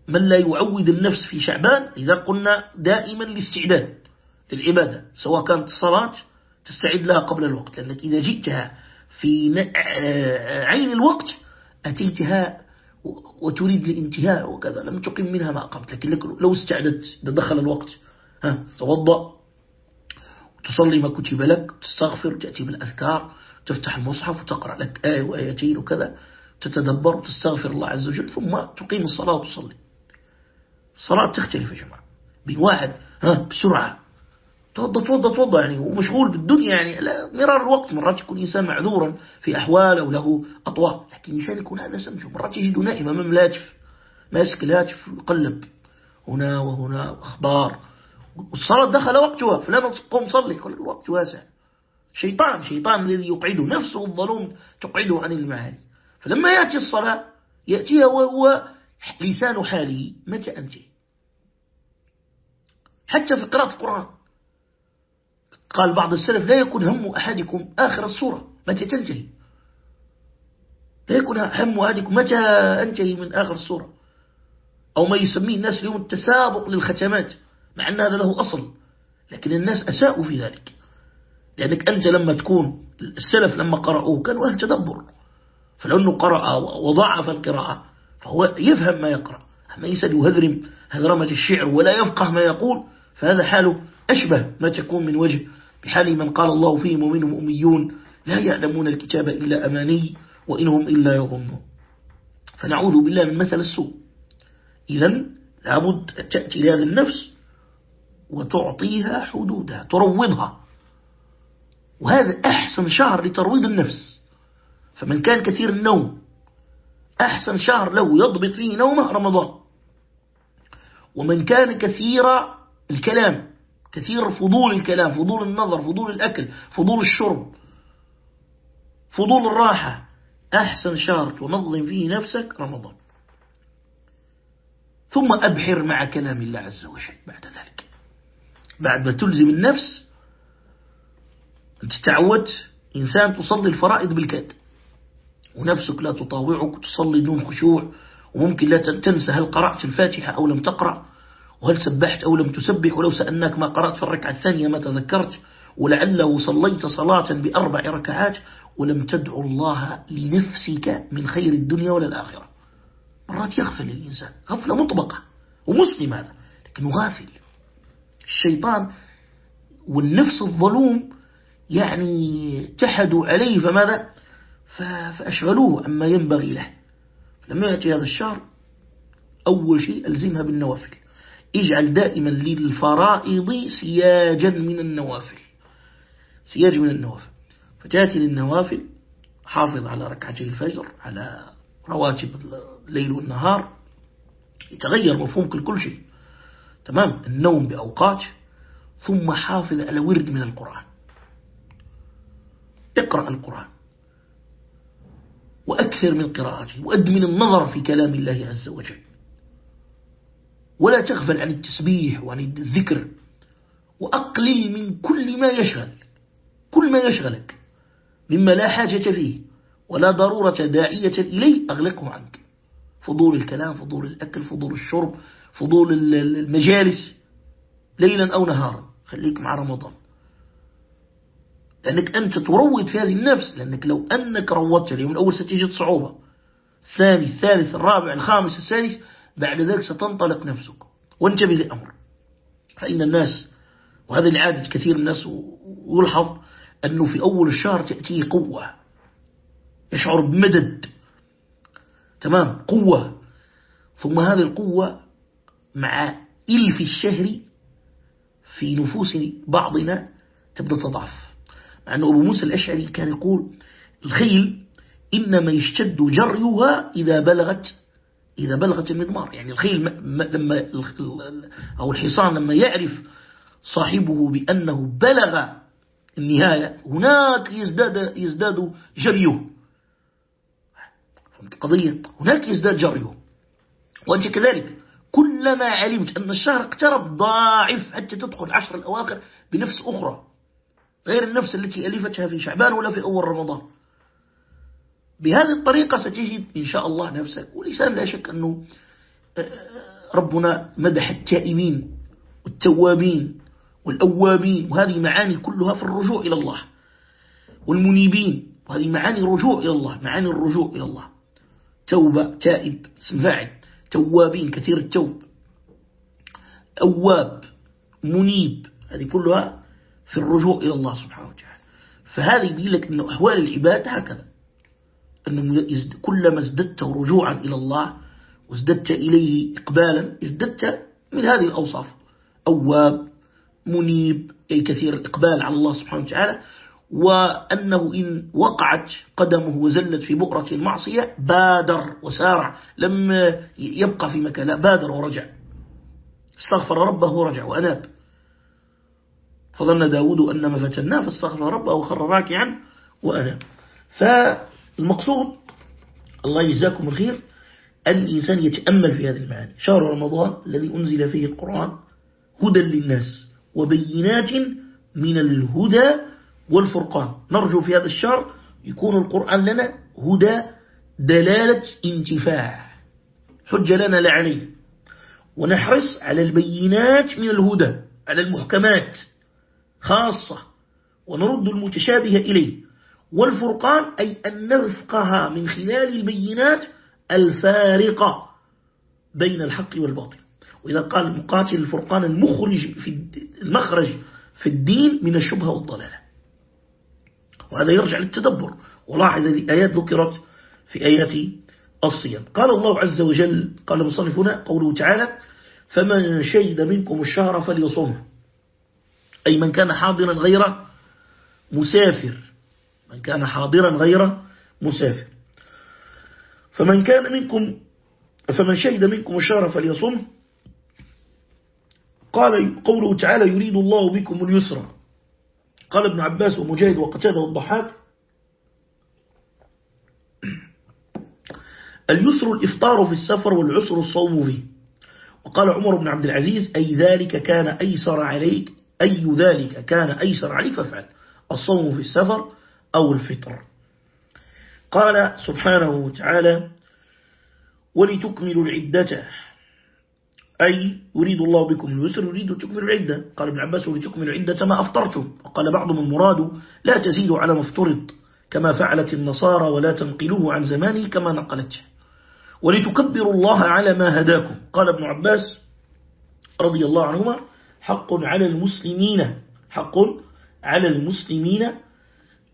من لا يعود النفس في شعبان إذا قلنا دائما الاستعداد للعبادة سواء كانت الصلاة تستعد لها قبل الوقت لأنك إذا جئتها في عين الوقت أتيتها وتريد الانتهاء وكذا لم تقم منها ما أقمت لكن لو استعدت إذا دخل الوقت ها توضأ تصلي ما كتب لك تستغفر تأتي بالأذكار تفتح المصحف وتقرأ لك آية وآيتين وكذا تتدبر وتستغفر الله عز وجل ثم تقيم الصلاة وتصلي. الصلاة تختلف يا جماعة بين واحد ها بسرعة توضى توضى توضى يعني ومشغول بالدنيا يعني لا مرار الوقت مرات يكون إنسان معذورا في أحواله وله أطوار لكن الإنسان يكون هذا سمجه مرات يجد نائما أمام الهاتف ماسك الهاتف ويقلب هنا وهنا أخبار. والصلاة دخل وقتها فلا قم صلي يقول الوقت واسع. شيطان شيطان الذي يقعده نفسه الظلوم تقعده عن المعاني. فلما يأتي الصلاة يأتيها وهو لسان حاله متى أنتهي حتى في قراءة القرآن. قال بعض السلف لا يكون هم أحدكم آخر الصورة متى تنتهي؟ لا يكون هم أحدكم متى أنتهي من آخر الصورة؟ أو ما يسميه الناس اليوم التسابق للختمات مع أن هذا له أصل لكن الناس أساءوا في ذلك. لأنك أنت لما تكون السلف لما قرأوه كانوا أهل تدبر فلأنه قرأ وضعف القراءة فهو يفهم ما يقرأ. أما يسأل يهذرم هذرمة الشعر ولا يفقه ما يقول فهذا حاله أشبه ما تكون من وجه بحال من قال الله فيهم ومنهم أميون لا يعلمون الكتاب إلا أماني وإنهم إلا يظنون. فنعوذ بالله من مثل السوء. إذا لابد تأتي لهذا النفس وتعطيها حدودها تروضها. وهذا أحسن شهر لترويض النفس. فمن كان كثير النوم أحسن شهر له يضبط فيه نومه رمضان. ومن كان كثير الكلام كثير فضول الكلام فضول النظر فضول الأكل فضول الشرب فضول الراحة. أحسن شهر تنظم فيه نفسك رمضان. ثم أبحر مع كلام الله عز وجل بعد ذلك. بعد ما تلزم النفس أنت تعودت إنسان تصلي الفرائض بالكاد. ونفسك لا تطاوعك تصلي دون خشوع وممكن لا تنسى هل قرأت الفاتحة أو لم تقرأ. وهل سبحت أو لم تسبح ولو سألناك ما قرأت في الركعة الثانية ما تذكرت ولعله صليت صلاة بأربع ركعات ولم تدعو الله لنفسك من خير الدنيا ولا الآخرة. مرات يغفل الإنسان غفلة مطبقة ومسلم هذا لكنه غافل. الشيطان والنفس الظلوم يعني اتحدوا عليه فماذا؟ فأشغلوه عما ينبغي له. لما يأتي هذا الشهر أول شيء ألزمها بالنوافل. اجعل دائما للفرائض سياجا من النوافل. سياج من النوافل. فتأتي للنوافل حافظ على ركعتي الفجر على رواتب الليل والنهار. يتغير مفهومك لكل شيء. تمام؟ النوم بأوقات ثم حافظ على ورد من القرآن. اقرأ القرآن. وأكثر من قراءته. وأدمن النظر في كلام الله عز وجل. ولا تغفل عن التسبيح وعن الذكر وأقلل من كل ما يشغل كل ما يشغلك مما لا حاجة فيه ولا ضرورة داعية إليه أغلقه عنك. فضول الكلام فضول الأكل فضول الشرب فضول المجالس ليلا أو نهارا خليك مع رمضان. لأنك أنت تروض في هذه النفس لأنك لو أنك روضت اليوم الأول ستجد صعوبة. الثاني الثالث الرابع الخامس السادس بعد ذلك ستنطلق نفسك. وانتبه للأمر. فإن الناس وهذا العادة كثير من الناس يلحظ أنه في أول الشهر تأتيه قوة. يشعر بمدد. تمام؟ قوة. ثم هذه القوة مع إلف الشهر في نفوس بعضنا تبدأ تضعف. مع أن أبو موسى الأشعري كان يقول الخيل إنما يشتد جريها إذا بلغت إذا بلغت المضمار يعني الخيل لما أو الحصان لما يعرف صاحبه بأنه بلغ النهاية هناك يزداد, يزداد جريه. فهمت القضية؟ هناك يزداد جريه. وأنت كذلك كلما علمت أن الشهر اقترب ضاعف حتى تدخل العشر الأواخر بنفس أخرى. غير النفس التي ألفتها في شعبان ولا في أول رمضان. بهذه الطريقة ستجد إن شاء الله نفسك. ولسان لا شك أنه آه، ربنا مدح التائمين والتوابين والأوابين وهذه معاني كلها في الرجوع إلى الله والمنيبين وهذه معاني رجوع إلى الله معاني الرجوع إلى الله. توبة تائب اسم فاعل. توابين كثير التوب. أواب منيب هذه كلها في الرجوع إلى الله سبحانه وتعالى. فهذا يبين لك أن أحوال العباد هكذا. أنه كلما ازددت رجوعا إلى الله وازددت إليه إقبالا ازددت من هذه الأوصاف. أواب منيب أي كثير الإقبال على الله سبحانه وتعالى. وأنه إن وقعت قدمه وزلت في بؤرة المعصية بادر وسارع. لم يبقى في مكان لا بادر ورجع. استغفر ربه ورجع وأناب. فظن داود أنما فتناه فاستغفر ربه وخر راكعا وأناب. فالمقصود الله يجزاكم الخير أن الإنسان يتأمل في هذه المعاني. شهر رمضان الذي أنزل فيه القرآن هدى للناس وبينات من الهدى والفرقان. نرجو في هذا الشهر يكون القرآن لنا هدى دلالة انتفاع. حجة لنا لا ونحرص على البينات من الهدى على المحكمات خاصة ونرد المتشابه إليه. والفرقان أي أن نفقها من خلال البينات الفارقة بين الحق والباطل. وإذا قال المقاتل الفرقان المخرج في المخرج في الدين من الشبهة والضلالة. وهذا يرجع للتدبر. ولاحظ هذه الآيات ذكرت في آيات الصيام. قال الله عز وجل قال مصنف هنا قوله تعالى فمن شهد منكم الشهر فليصمه أي من كان حاضرا غير مسافر. من كان حاضرا غير مسافر. فمن كان منكم فمن شهد منكم الشهر فليصمه قال قوله تعالى يريد الله بكم اليسر قال ابن عباس ومجاهد وقتاده والضحاك اليسر الإفطار في السفر والعسر الصوم فيه. وقال عمر بن عبد العزيز أي ذلك كان أيسر عليك أي ذلك كان أيسر عليك فافعل. الصوم في السفر أو الفطر. قال سبحانه وتعالى ولتكملوا العدة. أي يريد الله بكم اليسر يريد تكمل العدة. قال ابن عباس ولتكمل العدة ما أفطرتم. وقال بعضهم المراد لا تزيدوا على ما افترض كما فعلت النصارى ولا تنقلوه عن زمانه كما نقلته ولتكبروا الله على ما هداكم. قال ابن عباس رضي الله عنهما حق على المسلمين حق على المسلمين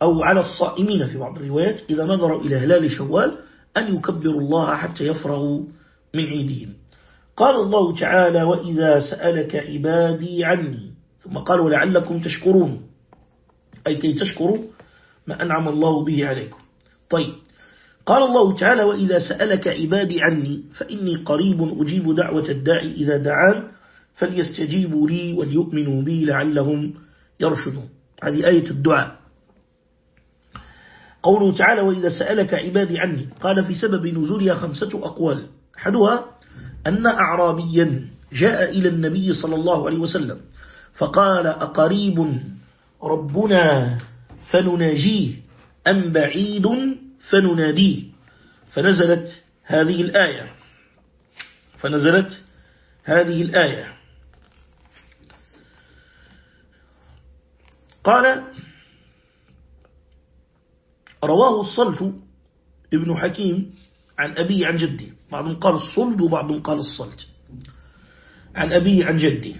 أو على الصائمين في بعض الروايات إذا نظروا إلى هلال شوال أن يكبروا الله حتى يفرغوا من عيدهم. قال الله تعالى وإذا سألك عبادي عني ثم قال ولعلكم تشكرون. أي كي تشكروا ما أنعم الله به عليكم. طيب. قال الله تعالى وإذا سألك عبادي عني فإني قريب أجيب دعوة الداعي إذا دعان فليستجيبوا لي وليؤمنوا بي لعلهم يرشدون. هذه آية الدعاء. قوله تعالى وإذا سألك عبادي عني. قال في سبب نزولها خمسة أقوال. أحدها أن أعرابيا جاء إلى النبي صلى الله عليه وسلم فقال أقريب ربنا فنناجيه أم بعيد فنناديه. فنزلت هذه الآية. فنزلت هذه الآية. قال رواه الصلت ابن حكيم عن أبي عن جدي. بعضهم قال الصلد وبعضهم قال الصلت عن أبي عن جدي.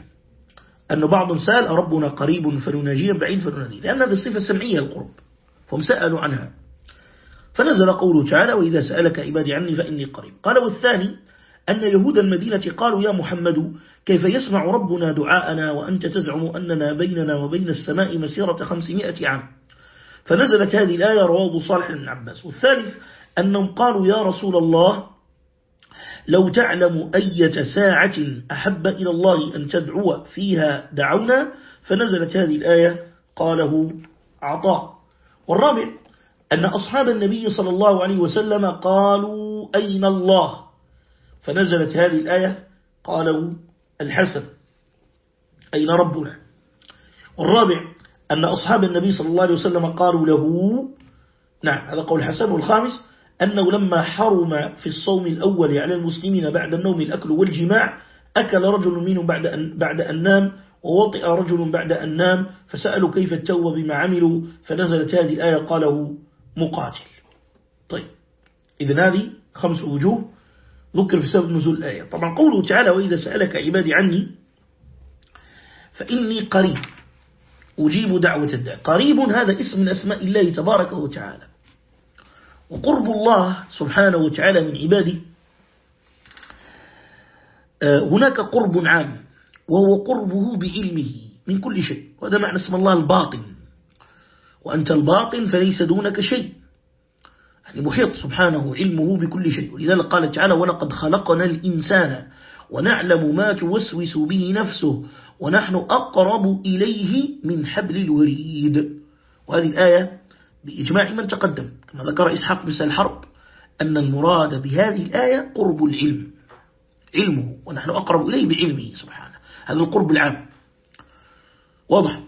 أن بعض سأل ربنا قريب فنناجيه بعيد فنناديه لأن هذه الصفة سمعية القرب. فهم سألوا عنها. فنزل قوله تعالى وإذا سألك عبادي عني فإني قريب قال والثاني أن يهود المدينة قالوا يا محمد كيف يسمع ربنا دعاءنا وأنت تزعم أننا بيننا وبين السماء مسيرة خمسمائة عام؟ فنزلت هذه الآية رواه صالح بن عباس. والثالث أنهم قالوا يا رسول الله لو تعلم أية ساعة أحب إلى الله أن تدعو فيها دعونا فنزلت هذه الآية قاله عطاء. والرابع أن أصحاب النبي صلى الله عليه وسلم قالوا أين الله؟ فنزلت هذه الآية قالوا الحسن. أين ربنا؟ والرابع أن أصحاب النبي صلى الله عليه وسلم قالوا له نعم هذا قول الحسن والخامس أنه لما حرم في الصوم الأول على المسلمين بعد النوم الأكل والجماع أكل رجل منهم بعد أن, بعد أن نام ووطئ رجل بعد أن نام فسألوا كيف التوبة بما عملوا فنزلت هذه الآية قاله مقاتل. طيب إذن هذه خمس وجوه ذكر في سبب نزول الآية. طبعا قوله تعالى وإذا سألك عبادي عني فإني قريب. أجيب دعوة الداع قريب هذا اسم من أسماء الله تبارك وتعالى. وقرب الله سبحانه وتعالى من عباده آه، هناك قرب عام وهو قربه بعلمه من كل شيء وهذا معنى اسم الله الباطن. وأنت الباطن فليس دونك شيء. يعني محيط سبحانه علمه بكل شيء. ولذلك قال تعالى ولقد خلقنا الإنسان ونعلم ما توسوس به نفسه ونحن أقرب إليه من حبل الوريد. وهذه الآية بإجماع من تقدم. كما ذكر إسحاق بن الحرب أن المراد بهذه الآية قرب العلم. علمه. ونحن أقرب إليه بعلمه سبحانه. هذا القرب العام. واضح.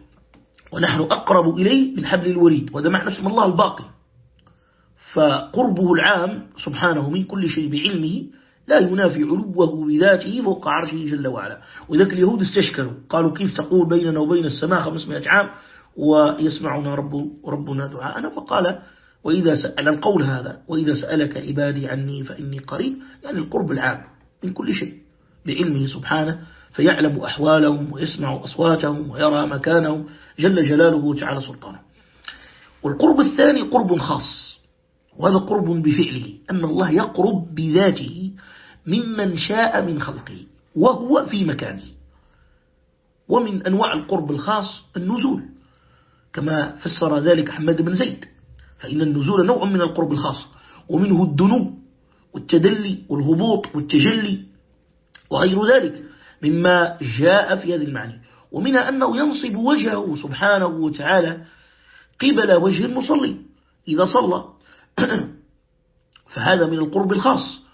ونحن أقرب إليه من حبل الوريد. وهذا معنى اسم الله الباقي فقربه العام سبحانه من كل شيء بعلمه لا ينافي علوه بذاته فوق عرشه جل وعلا. وذلك اليهود استشكلوا قالوا كيف تقول بيننا وبين السماء 500 عام ويسمعنا رب ربنا دعاءنا؟ فقال وإذا سأل القول هذا وإذا سألك عبادي عني فإني قريب. يعني القرب العام من كل شيء بعلمه سبحانه فيعلم أحوالهم ويسمع أصواتهم ويرى مكانهم. جل جلاله وتعالى سلطانه. والقرب الثاني قرب خاص وهذا قرب بفعله أن الله يقرب بذاته ممن شاء من خلقه وهو في مكانه. ومن أنواع القرب الخاص النزول كما فسر ذلك حماد بن زيد. فإن النزول نوع من القرب الخاص ومنه الدنو والتدلي والهبوط والتجلي وغير ذلك مما جاء في هذه المعنى ومنها أنه ينصب وجهه سبحانه وتعالى قبل وجه المصلي إذا صلى. (coughs) فهذا من القرب الخاص.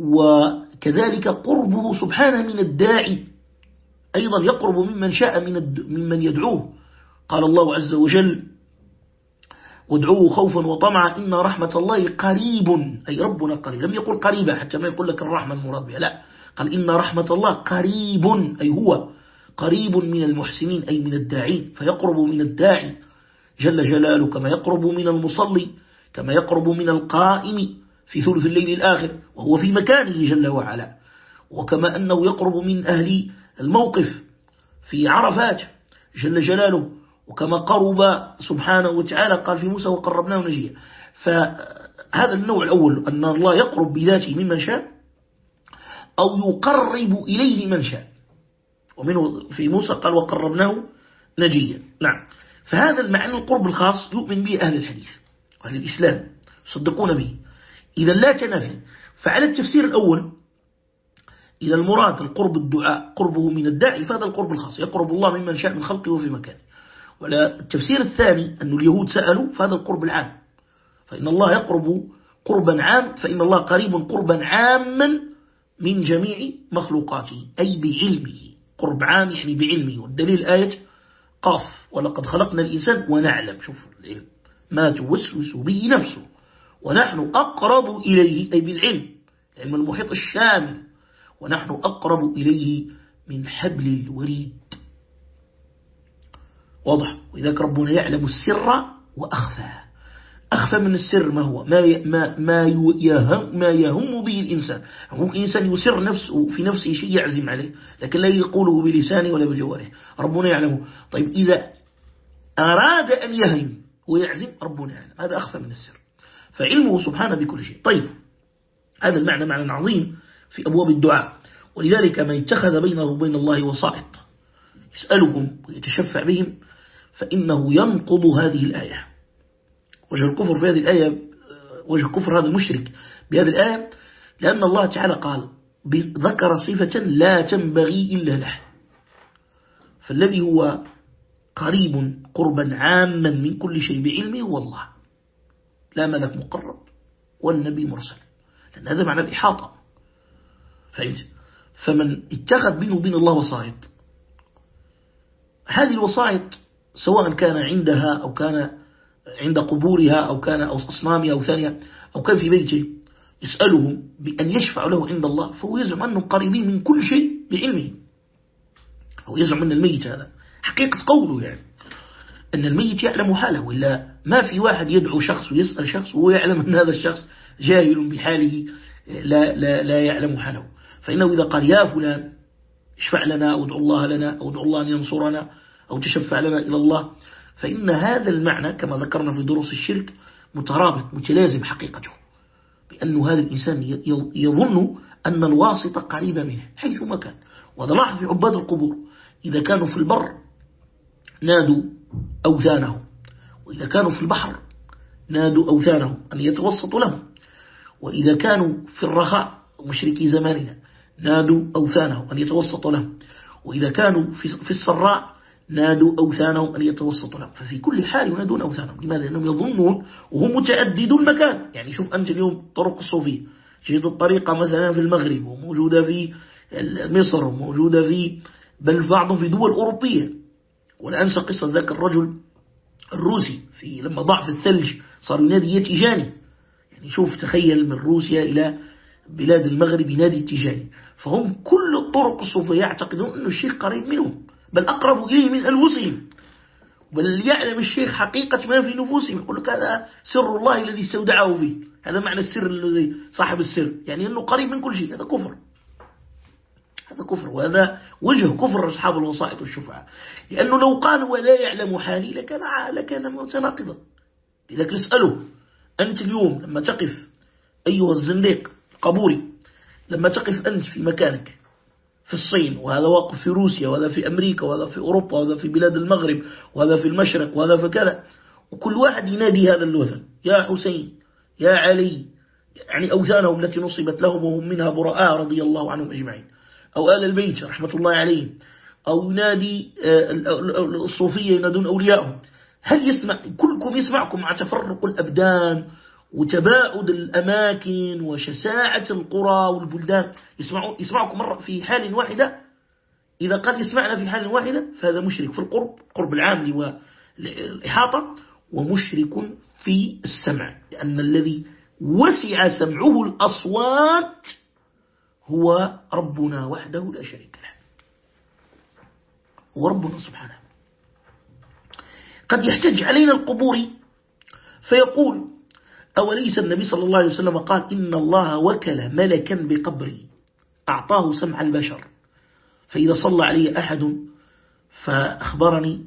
وكذلك قربه سبحانه من الداعي أيضا يقرب ممن شاء من ممن يدعوه. قال الله عز وجل وادعوه خوفا وطمعا إن رحمة الله قريب. أي ربنا قريب. لم يقل قريبا حتى ما يقول لك الرحمة المراد بها. لا. قال إن رحمة الله قريب. أي هو. قريب من المحسنين أي من الداعين فيقرب من الداعي. جل جلاله كما يقرب من المصلي كما يقرب من القائم. في ثلث الليل الآخر وهو في مكانه جل وعلا. وكما أنه يقرب من أهل الموقف في عرفات جل جلاله. وكما قرب سبحانه وتعالى قال في موسى وقربناه نجيا. فهذا النوع الأول أن الله يقرب بذاته ممن شاء أو يقرب إليه من شاء. ومنه في موسى قال وقربناه نجيا. نعم. فهذا المعنى القرب الخاص يؤمن به أهل الحديث وأهل الإسلام يصدقون به. إذا لا تنافي فعلى التفسير الأول إذا المراد القرب الدعاء قربه من الداعي فهذا القرب الخاص يقرب الله ممن شاء من خلقه وفي مكانه. ولا التفسير الثاني أن اليهود سألوا فهذا القرب العام. فإن الله يقرب قربا عام فإن الله قريب قربا عاما من جميع مخلوقاته أي بعلمه. قرب عام يعني بعلمه. والدليل آية قاف ولقد خلقنا الإنسان ونعلم. شوف العلم. ما توسوس به نفسه. ونحن أقرب إليه أي بالعلم علم المحيط الشامل ونحن أقرب إليه من حبل الوريد. واضح؟ وإذا ربنا يعلم السر وأخفى. أخفى من السر ما هو؟ ما ما ما يهم, ما يهم به الإنسان. ممكن الإنسان يسر نفسه في نفسه شيء يعزم عليه لكن لا يقوله بلسانه ولا بجواره. ربنا يعلمه. طيب إذا أراد أن يهم ويعزم ربنا يعلم. هذا أخفى من السر. فعلمه سبحانه بكل شيء. طيب هذا المعنى معنى عظيم في أبواب الدعاء. ولذلك من اتخذ بينه وبين الله وسائط يسألهم ويتشفع بهم فإنه ينقض هذه الآية. وجه الكفر في هذه الآية وجه الكفر هذا المشرك بهذه الآية لأن الله تعالى قال ذكر صفة لا تنبغي إلا له فالذي هو قريب قربا عاما من كل شيء بعلمه هو الله. لا ملك مقرب والنبي مرسل. لأن هذا معنى الإحاطة. فهمت؟ فمن اتخذ بينه وبين الله وسائط هذه الوسائط سواء كان عندها أو كان عند قبورها أو كان أو أصنامها أو ثانية أو كان في بيته يسألهم بأن يشفع له عند الله فهو يزعم أنهم قريبين من كل شيء بعلمه. أو يزعم أن الميت هذا حقيقة قوله يعني. أن الميت يعلم حاله ولا ما في واحد يدعو شخص ويسأل شخص وهو يعلم أن هذا الشخص جاهل بحاله لا, لا, لا يعلم حاله. فإنه إذا قال يا فلان اشفع لنا أو ادعو الله لنا أو ادعو الله أن ينصرنا أو تشفع لنا إلى الله. فإن هذا المعنى كما ذكرنا في دروس الشرك مترابط متلازم حقيقته بأن هذا الإنسان يظن أن الواسطة قريبة منه حيث ما كان. وهذا لاحظ في عباد القبور إذا كانوا في البر نادوا أوثانهم وإذا كانوا في البحر نادوا أوثانهم أن يتوسطوا لهم وإذا كانوا في الرخاء مشركي زماننا نادوا أوثانهم أن يتوسطوا لهم وإذا كانوا في السراء نادوا أوثانهم أن يتوسطوا لهم. ففي كل حال ينادون أوثانهم لماذا؟ لأنهم يظنون وهم متعددوا المكان. يعني شوف أنت اليوم طرق الصوفية. جيد الطريقة مثلا في المغرب وموجودة في مصر وموجودة في بل بعضهم في دول أوروبية. ولا أنسى قصة ذاك الرجل الروسي في لما ضعف الثلج صار ينادي يتجاني يعني شوف تخيل من روسيا إلى بلاد المغرب ينادي تجاني. فهم كل الطرق الصوفية يعتقدون أن الشيخ قريب منهم بل أقرب إليه من أنفسهم. بل يعلم الشيخ حقيقة ما في نفوسهم. يقول لك هذا سر الله الذي استودعه فيه. هذا معنى السر الذي صاحب السر. يعني أنه قريب من كل شيء. هذا كفر. هذا كفر وهذا وجه كفر أصحاب الوسائط والشفعة لأنه لو قال ولا يعلم حالي لكان لكان متناقضا. لذلك نسأله أنت اليوم لما تقف أيها الزنديق قبوري لما تقف أنت في مكانك في الصين وهذا واقف في روسيا وهذا في أمريكا وهذا في أوروبا وهذا في بلاد المغرب وهذا في المشرق وهذا في كذا وكل واحد ينادي هذا الوثن. يا حسين يا علي يعني أوثانهم التي نصبت لهم وهم منها براء رضي الله عنهم أجمعين. أو آل البيت رحمة الله عليهم أو ينادي آه، الصوفية ينادون أولياءهم. هل يسمع كلكم يسمعكم مع تفرق الأبدان وتباعد الأماكن وشساعة القرى والبلدان؟ يسمعون يسمعكم مرة في حال واحدة؟ إذا قال يسمعنا في حال واحدة فهذا مشرك في القرب قرب العام والإحاطة ومشرك في السمع لأن الذي وسع سمعه الأصوات هو ربنا وحده لا شريك له. هو ربنا سبحانه. قد يحتج علينا القبور فيقول أوليس النبي صلى الله عليه وسلم قال إن الله وكل ملكا بقبري؟ أعطاه سمع البشر. فإذا صلى علي أحد فأخبرني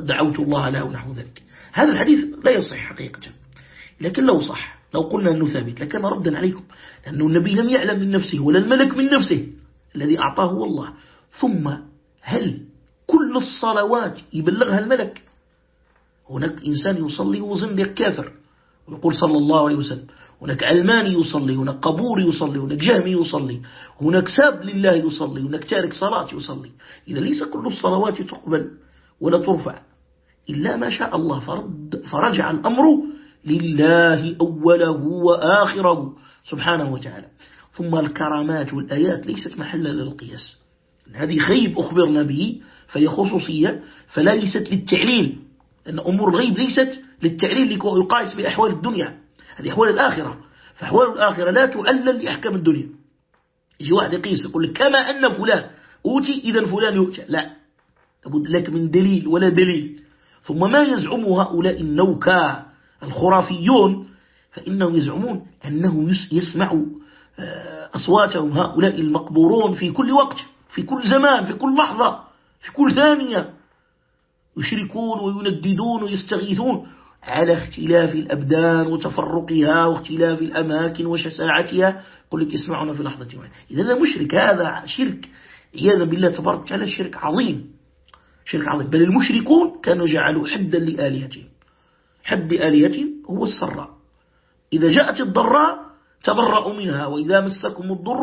دعوت الله له نحو ذلك. هذا الحديث لا يصح حقيقة لكن لو صح. لو قلنا أنه ثابت لكان ردا عليكم لأنه النبي لم يعلم من نفسه ولا الملك من نفسه الذي أعطاه الله. ثم هل كل الصلوات يبلغها الملك؟ هناك إنسان يصلي وزندق كافر ويقول صلى الله عليه وسلم. هناك علماني يصلي هناك قبور يصلي هناك جهمي يصلي هناك ساب لله يصلي هناك تارك صلاة يصلي. إذا ليس كل الصلوات تقبل ولا ترفع إلا ما شاء الله فرد فرجع الأمر لله أوله وآخره سبحانه وتعالى. ثم الكرامات والآيات ليست محلا للقياس. هذه خيب أخبرنا به فهي خصوصية فليست للتعليل لأن أمور الغيب ليست للتعليل يقايس بأحوال الدنيا. هذه أحوال الآخرة فأحوال الآخرة لا تؤلل لأحكام الدنيا. يجي واحد يقيس يقول لك كما أن فلان أوتي إذا فلان يؤتى. لا لابد لك من دليل ولا دليل. ثم ما يزعم هؤلاء النوكا الخرافيون فإنهم يزعمون أنه يسمع آه، أصواتهم هؤلاء المقبورون في كل وقت في كل زمان في كل لحظة في كل ثانية. يشركون وينددون ويستغيثون على اختلاف الأبدان وتفرقها واختلاف الأماكن وشساعتها. قل لك اسمعنا في لحظة واحدة. إذا هذا مشرك هذا شرك. عياذا بالله تبارك وتعالى شرك عظيم شرك عظيم. بل المشركون كانوا جعلوا حدا لآلهتهم. حد آلهتهم هو السراء. إذا جاءت الضراء تبرأوا منها وإذا مسكم الضر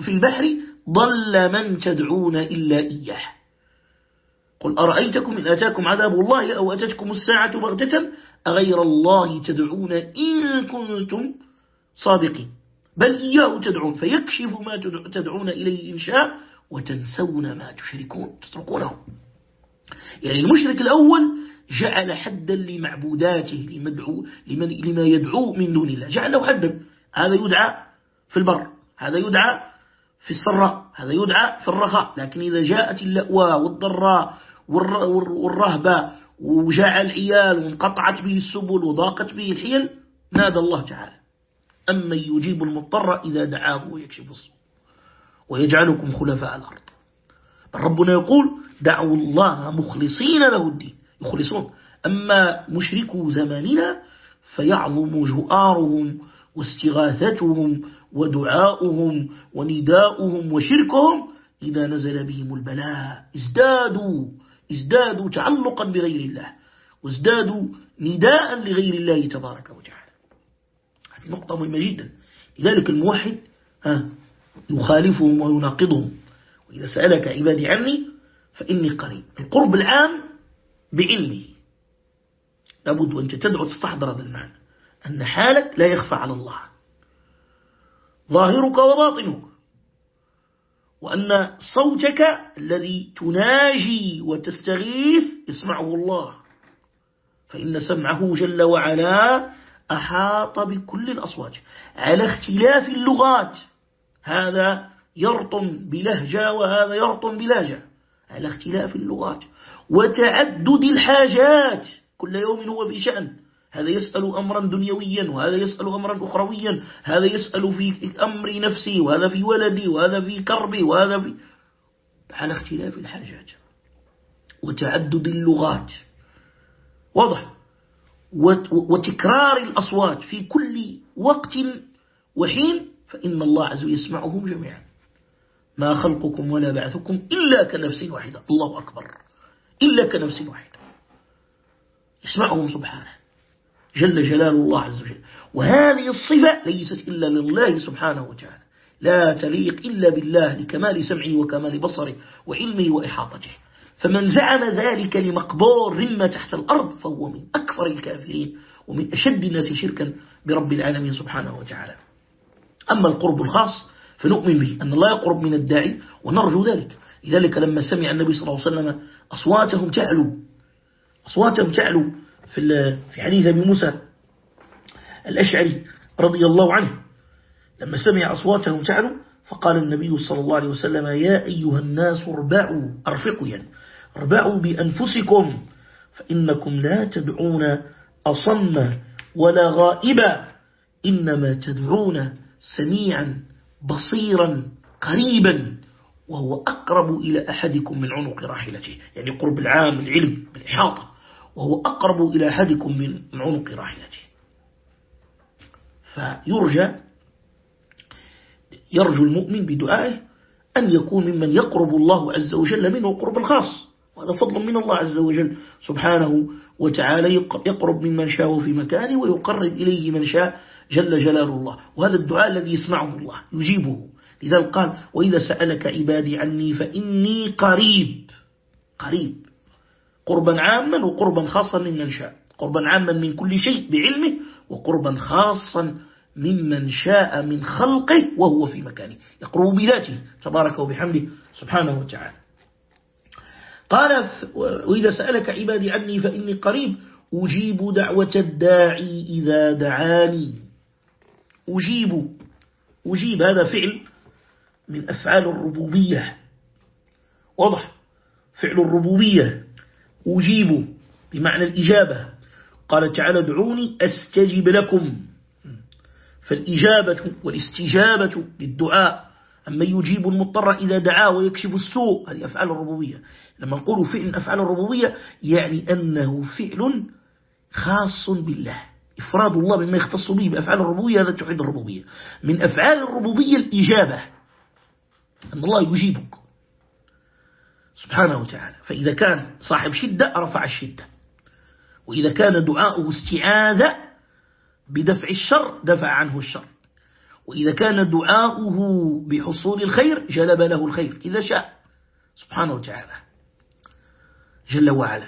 في البحر ضل من تدعون إلا إياه. قل أرأيتكم إن أتاكم عذاب الله أو أتتكم الساعة بغتة؟ أغير الله تدعون إن كنتم صادقين. بل إياه تدعون فيكشف ما تدعون إليه إن شاء وتنسون ما تشركون تتركونه. يعني المشرك الأول جعل حدا لمعبوداته لمدعو لمن لما يدعو من دون الله. جعل له حدا. هذا يدعى في البر هذا يدعى في السراء هذا يدعى في الرخاء. لكن إذا جاءت اللأواء والضراء والرهبة وجاء العيال وانقطعت به السبل وضاقت به الحيل نادى الله تعالى. أما يجيب المضطر إذا دعاه ويكشف الصبر ويجعلكم خلفاء الأرض. ربنا يقول دعوا الله مخلصين له الدين. يخلصون. أما مشركو زماننا فيعظم جؤارهم واستغاثتهم ودعاؤهم ونداؤهم وشركهم. إذا نزل بهم البلاء ازدادوا ازدادوا تعلقا بغير الله وازدادوا نداء لغير الله تبارك وتعالى. هذه نقطة مهمة جدا. لذلك الموحد ها يخالفهم ويناقضهم. وإذا سألك عبادي عني فإني قريب. القرب العام بعلمه لابد وأنت تدعو تستحضر هذا المعنى. أن حالك لا يخفى على الله. ظاهرك وباطنك. وأن صوتك الذي تناجي وتستغيث يسمعه الله. فإن سمعه جل وعلا أحاط بكل الأصوات. على اختلاف اللغات. هذا يرطم بلهجة وهذا يرطم بلهجة. على اختلاف اللغات. وتعدد الحاجات. كل يوم هو في شأن. هذا يسأل أمرا دنيويا وهذا يسأل أمرا أخرويا هذا يسأل في أمر نفسي وهذا في ولدي وهذا في كربي وهذا في على اختلاف الحاجات. وتعدد اللغات. واضح. وتكرار الأصوات في كل وقت وحين فإن الله عز وجل يسمعهم جميعا. ما خلقكم ولا بعثكم إلا كنفس واحدة. الله أكبر. إلا كنفس واحدة. يسمعهم سبحانه. جل جلال الله عز وجل. وهذه الصفة ليست إلا لله سبحانه وتعالى. لا تليق إلا بالله لكمال سمعه وكمال بصره وعلمه وإحاطته. فمن زعم ذلك لمقبور رمة تحت الأرض فهو من أكثر الكافرين ومن أشد الناس شركا برب العالمين سبحانه وتعالى. أما القرب الخاص فنؤمن به أن الله يقرب من الداعي ونرجو ذلك. لذلك لما سمع النبي صلى الله عليه وسلم أصواتهم تعلو أصواتهم تعلو في في حديث أبي موسى الأشعري رضي الله عنه. لما سمع أصواتهم تعلو فقال النبي صلى الله عليه وسلم يا أيها الناس اربعوا أرفقوا يعني اربعوا بأنفسكم فإنكم لا تدعون أصم ولا غائبا إنما تدعون سميعا بصيرا قريبا. وهو أقرب إلى أحدكم من عنق راحلته يعني قرب العام العلم بالإحاطة وهو أقرب إلى أحدكم من عنق راحلته. فيرجى يرجو المؤمن بدعائه أن يكون ممن يقرب الله عز وجل منه قرب الخاص. وهذا فضل من الله عز وجل. سبحانه وتعالى يقرب ممن شاء في مكانه ويقرب إليه من شاء جل جلال الله. وهذا الدعاء الذي يسمعه الله يجيبه. لذلك قال وإذا سألك عبادي عني فإني قريب. قريب. قربا عاما وقربا خاصا ممن شاء. قربا عاما من كل شيء بعلمه وقربا خاصا ممن شاء من خلقه وهو في مكانه. يقرب بذاته. تبارك وبحمده سبحانه وتعالى. قال وإذا سألك عبادي عني فإني قريب أجيب دعوة الداعي إذا دعاني. أجيب. أجيب هذا فعل من أفعال الربوبية. واضح؟ فعل الربوبية. أجيب بمعنى الإجابة. قال تعالى ادعوني أستجب لكم. فالإجابة والاستجابة للدعاء. أما يجيب المضطر إذا دعاه ويكشف السوء هذه أفعال الربوبية. لما نقول فعل أفعال الربوبية يعني أنه فعل خاص بالله. إفراد الله بما يختص به بأفعال الربوبية هذا توحيد الربوبية. من أفعال الربوبية الإجابة. أن الله يجيبك. سبحانه وتعالى. فإذا كان صاحب شدة رفع الشدة. وإذا كان دعاؤه استعاذة بدفع الشر دفع عنه الشر. وإذا كان دعاؤه بحصول الخير جلب له الخير. إذا شاء. سبحانه وتعالى. جل وعلا.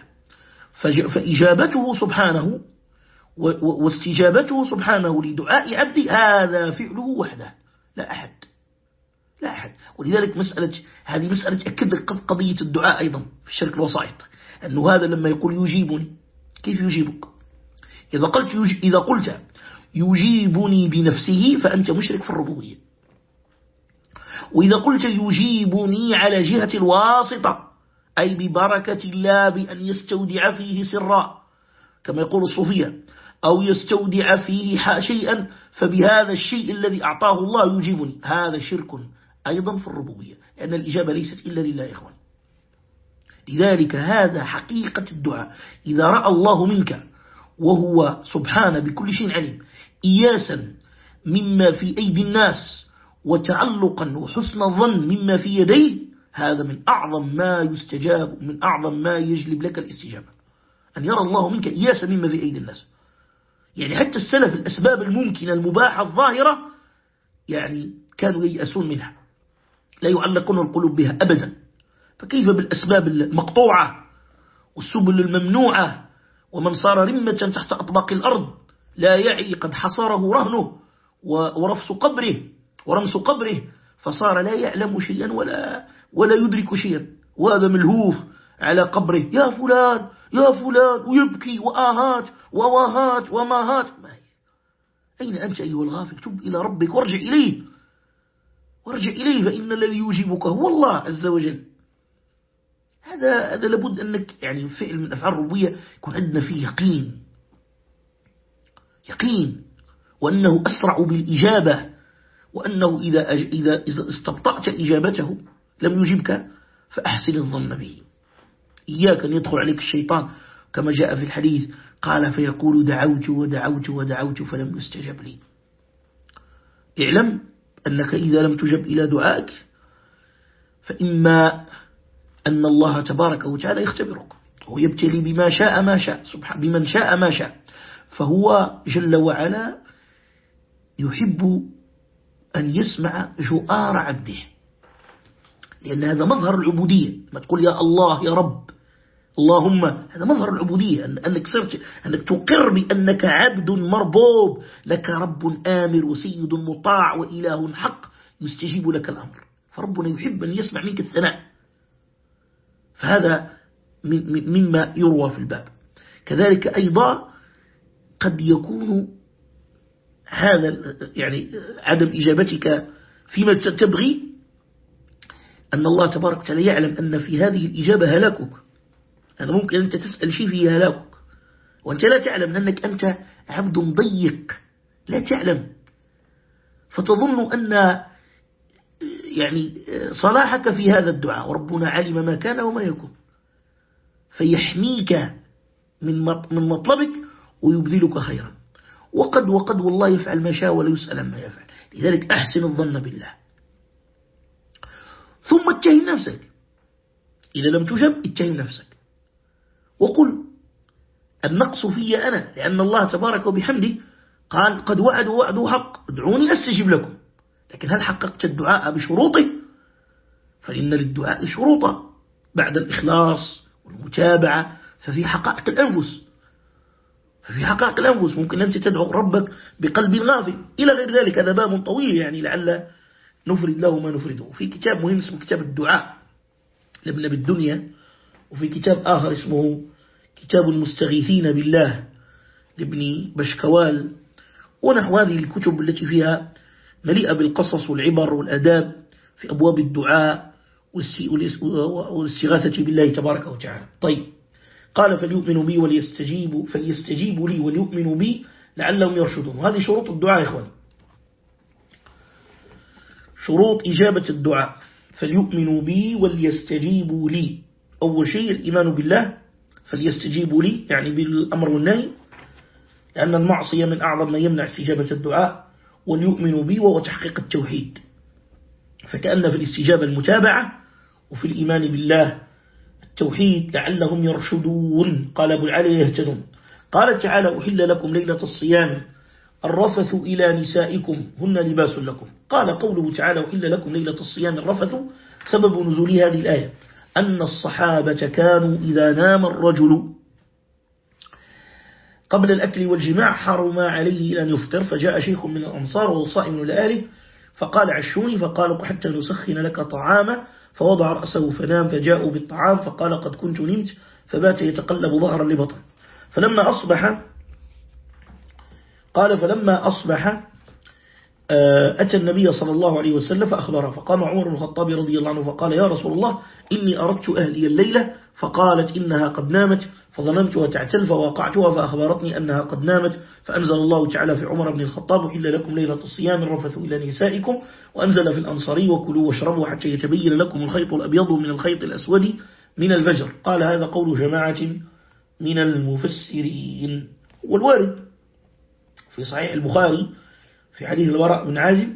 فإجابته سبحانه واستجابته سبحانه لدعاء عبده هذا فعله وحده. لا أحد. لا أحد. ولذلك مسألة هذه مسألة أكد لك قضية الدعاء أيضا في الشرك الوسائط. أنه هذا لما يقول يجيبني كيف يجيبك؟ إذا قلت, يج... إذا قلت يجيبني بنفسه فأنت مشرك في الربوبية. وإذا قلت يجيبني على جهة الواسطة أي ببركة الله بأن يستودع فيه سرا. كما يقول الصوفية أو يستودع فيه شيئا فبهذا الشيء الذي أعطاه الله يجيبني. هذا شرك أيضا في الربوبية لأن الإجابة ليست إلا لله إخوان. لذلك هذا حقيقة الدعاء. إذا رأى الله منك وهو سبحانه بكل شيء عليم إياسا مما في أيدي الناس وتعلقا وحسن الظن مما في يديه هذا من أعظم ما يستجاب من أعظم ما يجلب لك الاستجابة. أن يرى الله منك إياسا مما في أيدي الناس. يعني حتى السلف الأسباب الممكنة المباحة الظاهرة يعني كانوا ييأسون منها. لا يعلقون القلوب بها أبدا. فكيف بالأسباب المقطوعة والسبل الممنوعة ومن صار رمة تحت أطباق الأرض لا يعي قد حصره رهنه ورفس قبره ورمس قبره فصار لا يعلم شيئا ولا ولا يدرك شيئا. وهذا ملهوف على قبره. يا فلان يا فلان ويبكي وآهات وواهات وماهات. ما هي؟ أين أنت أيها الغافل؟ تب إلى ربك وارجع إليه. وارجع إليه فإن الذي يجيبك هو الله عز وجل. هذا هذا لابد أنك يعني فعل من أفعال الربوبية يكون عندنا فيه يقين. يقين. وأنه أسرع بالإجابة. وأنه إذا, إذا, إذا استبطأت إجابته لم يجبك فأحسن الظن به. إياك أن يدخل عليك الشيطان كما جاء في الحديث. قال فيقول دعوت ودعوت ودعوت فلم يستجب لي. اعلم أنك إذا لم تجب إلى دعائك فإما أن الله تبارك وتعالى يختبرك ويبتلي بما شاء ما شاء سبحانه بمن شاء ما شاء فهو جل وعلا يحب أن يسمع جؤار عبده لأن هذا مظهر العبودية ما تقول يا الله يا رب. اللهم هذا مظهر العبودية أنك, صرت أنك تقر بأنك عبد مربوب. لك رب آمر وسيد مطاع وإله حق يستجيب لك الأمر. فربنا يحب أن يسمع منك الثناء. فهذا مما يروى في الباب. كذلك أيضا قد يكون هذا يعني عدم إجابتك فيما تبغي أن الله تبارك وتعالى يعلم أن في هذه الإجابة هلاكك. هذا ممكن أنت تسأل شيء فيه هلاكك وأنت لا تعلم أنك أنت عبد ضيق. لا تعلم. فتظن أن يعني صلاحك في هذا الدعاء. وربنا علم ما كان وما يكون. فيحميك من من مطلبك ويبذلك خيرا. وقد وقد والله يفعل ما شاء ولا يسأل ما يفعل. لذلك أحسن الظن بالله. ثم اتهم نفسك. إذا لم تجب اتهم نفسك. وقل النقص في أنا لأن الله تبارك وبحمده قال قد وعد وعده حق ادعوني أستجب لكم. لكن هل حققت الدعاء بشروطه؟ فإن للدعاء شروطا بعد الإخلاص والمتابعة ففي حقائق الأنفس. ففي حقائق الأنفس. ممكن أنت تدعو ربك بقلب غافل. إلى غير ذلك هذا باب طويل يعني لعل نفرد له ما نفرده. في كتاب مهم اسمه كتاب الدعاء لابن أبي الدنيا. وفي كتاب آخر اسمه كتاب المستغيثين بالله لابن بشكوال. ونحو هذه الكتب التي فيها مليئة بالقصص والعبر والأداب في أبواب الدعاء والاستغاثة بالله تبارك وتعالى. طيب قال فليؤمنوا بي وليستجيبوا فليستجيبوا لي وليؤمنوا بي لعلهم يرشدون. وهذه شروط الدعاء يا إخواني. شروط إجابة الدعاء. فليؤمنوا بي وليستجيبوا لي. أول شيء الإيمان بالله فليستجيبوا لي يعني بالأمر والنهي لأن المعصية من أعظم ما يمنع استجابة الدعاء وليؤمنوا بي وهو تحقيق التوحيد. فكأن في الاستجابة المتابعة وفي الإيمان بالله التوحيد لعلهم يرشدون قال أبو العالي يهتدون. قال تعالى أحل لكم ليلة الصيام الرفث إلى نسائكم هن لباس لكم. قال قوله تعالى أحل لكم ليلة الصيام الرفث سبب نزول هذه الآية. أن الصحابة كانوا إذا نام الرجل قبل الأكل والجماع حرم عليه أن يفطر فجاء شيخ من الأنصار وهو صائم لآله فقال عشوني فقال حتى نسخن لك طعاما فوضع رأسه فنام فجاءوا بالطعام فقال قد كنت نمت فبات يتقلب ظهرا لبطن فلما أصبح قال فلما أصبح أتى النبي صلى الله عليه وسلم فأخبره فقام عمر بن الخطاب رضي الله عنه فقال يا رسول الله إني أردت أهلي الليلة. فقالت إنها قد نامت. فظننتها تعتل فوقعتها فأخبرتني أنها قد نامت. فأنزل الله تعالى في عمر بن الخطاب وحل لكم ليلة الصيام الرفث إلى نسائكم. وأنزل في الأنصاري وكلوا واشربوا حتى يتبين لكم الخيط الأبيض من الخيط الأسود من الفجر. قال هذا قول جماعة من المفسرين. والوارد في صحيح البخاري في حديث الوراء بن عازم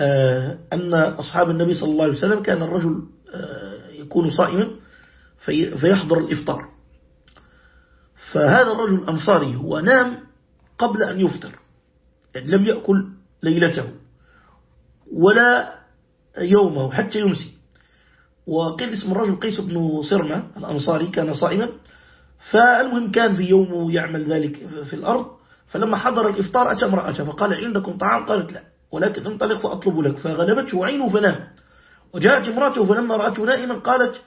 آه، أن أصحاب النبي صلى الله عليه وسلم كان الرجل آه، يكون صائما فيحضر الإفطار. فهذا الرجل الأنصاري هو نام قبل أن يفطر يعني لم يأكل ليلته ولا يومه حتى يمسي. وقيل اسم الرجل قيس بن صرمة الأنصاري كان صائما. فالمهم كان في يومه يعمل ذلك في الأرض فلما حضر الإفطار أتى امرأته فقال عندكم طعام؟ قالت لا ولكن انطلق فأطلب لك. فغلبته عينه فنام. وجاءت امرأته فلما رأته نائما قالت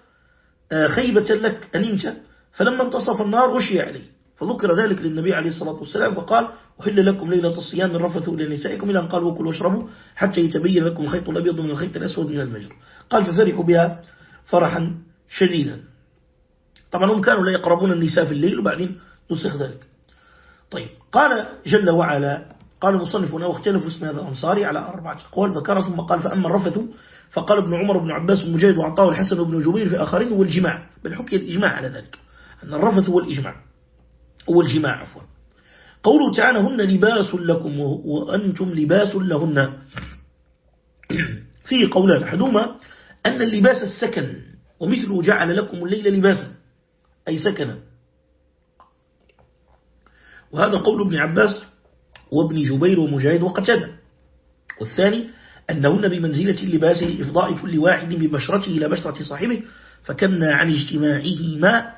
آه، خيبة لك أنمت؟ فلما انتصف النار غشي عليه. فذكر ذلك للنبي عليه الصلاة والسلام فقال أحل لكم ليلة الصيام من رفثوا إلى نسائكم إلى أن قال وكلوا واشربوا حتى يتبين لكم الخيط الأبيض من الخيط الأسود من الفجر. قال ففرحوا بها فرحا شديدا. طبعا هم كانوا لا يقربون النساء في الليل وبعدين نسخ ذلك. طيب قال جل وعلا قال المصنف هنا واختلفوا اسم هذا الأنصاري على أربعة أقوال ذكر ثم قال فأما الرفث فقال ابن عمر بن عباس ومجاهد وعطاء الحسن وابن جبير في آخرين هو الجماع بل حكي الإجماع على ذلك أن الرفث هو الإجماع هو الجماع عفوا. قوله تعالى هن لباس لكم وأنتم لباس لهن. (clears throat) فيه قولان أحدهما أن اللباس السكن ومثله جعل لكم الليل لباسا أي سكنا. وهذا قول ابن عباس وابن جبير ومجاهد وقتادة والثاني أنهن بمنزلة اللباس لإفضاء كل واحد ببشرته إلى بشرة صاحبه فكنا عن اجتماعهما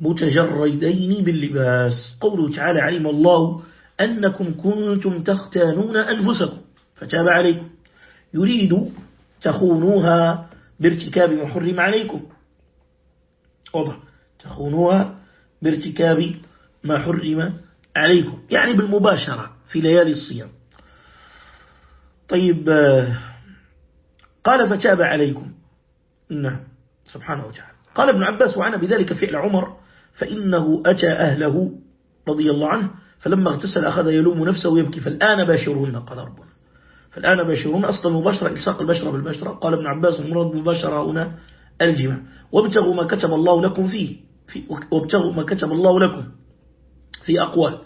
متجردين باللباس. قوله تعالى علم الله أنكم كنتم تختانون أنفسكم فتاب عليكم. يريد تخونوها بارتكاب ما حرم عليكم. واضح تخونوها بارتكاب ما حرم عليكم يعني بالمباشرة في ليالي الصيام. طيب آه، قال فتاب عليكم. نعم سبحانه وتعالى. قال ابن عباس وعنا بذلك فعل عمر فإنه أتى أهله رضي الله عنه فلما اغتسل أخذ يلوم نفسه ويبكي فالآن باشرون قال ربنا. فالآن باشرون أصلا مباشرة إلصاق البشرة بالبشرة. قال ابن عباس المراد مباشرة هنا الجمع وابتغوا ما كتب الله لكم فيه وابتغوا ما كتب الله لكم. في أقوال.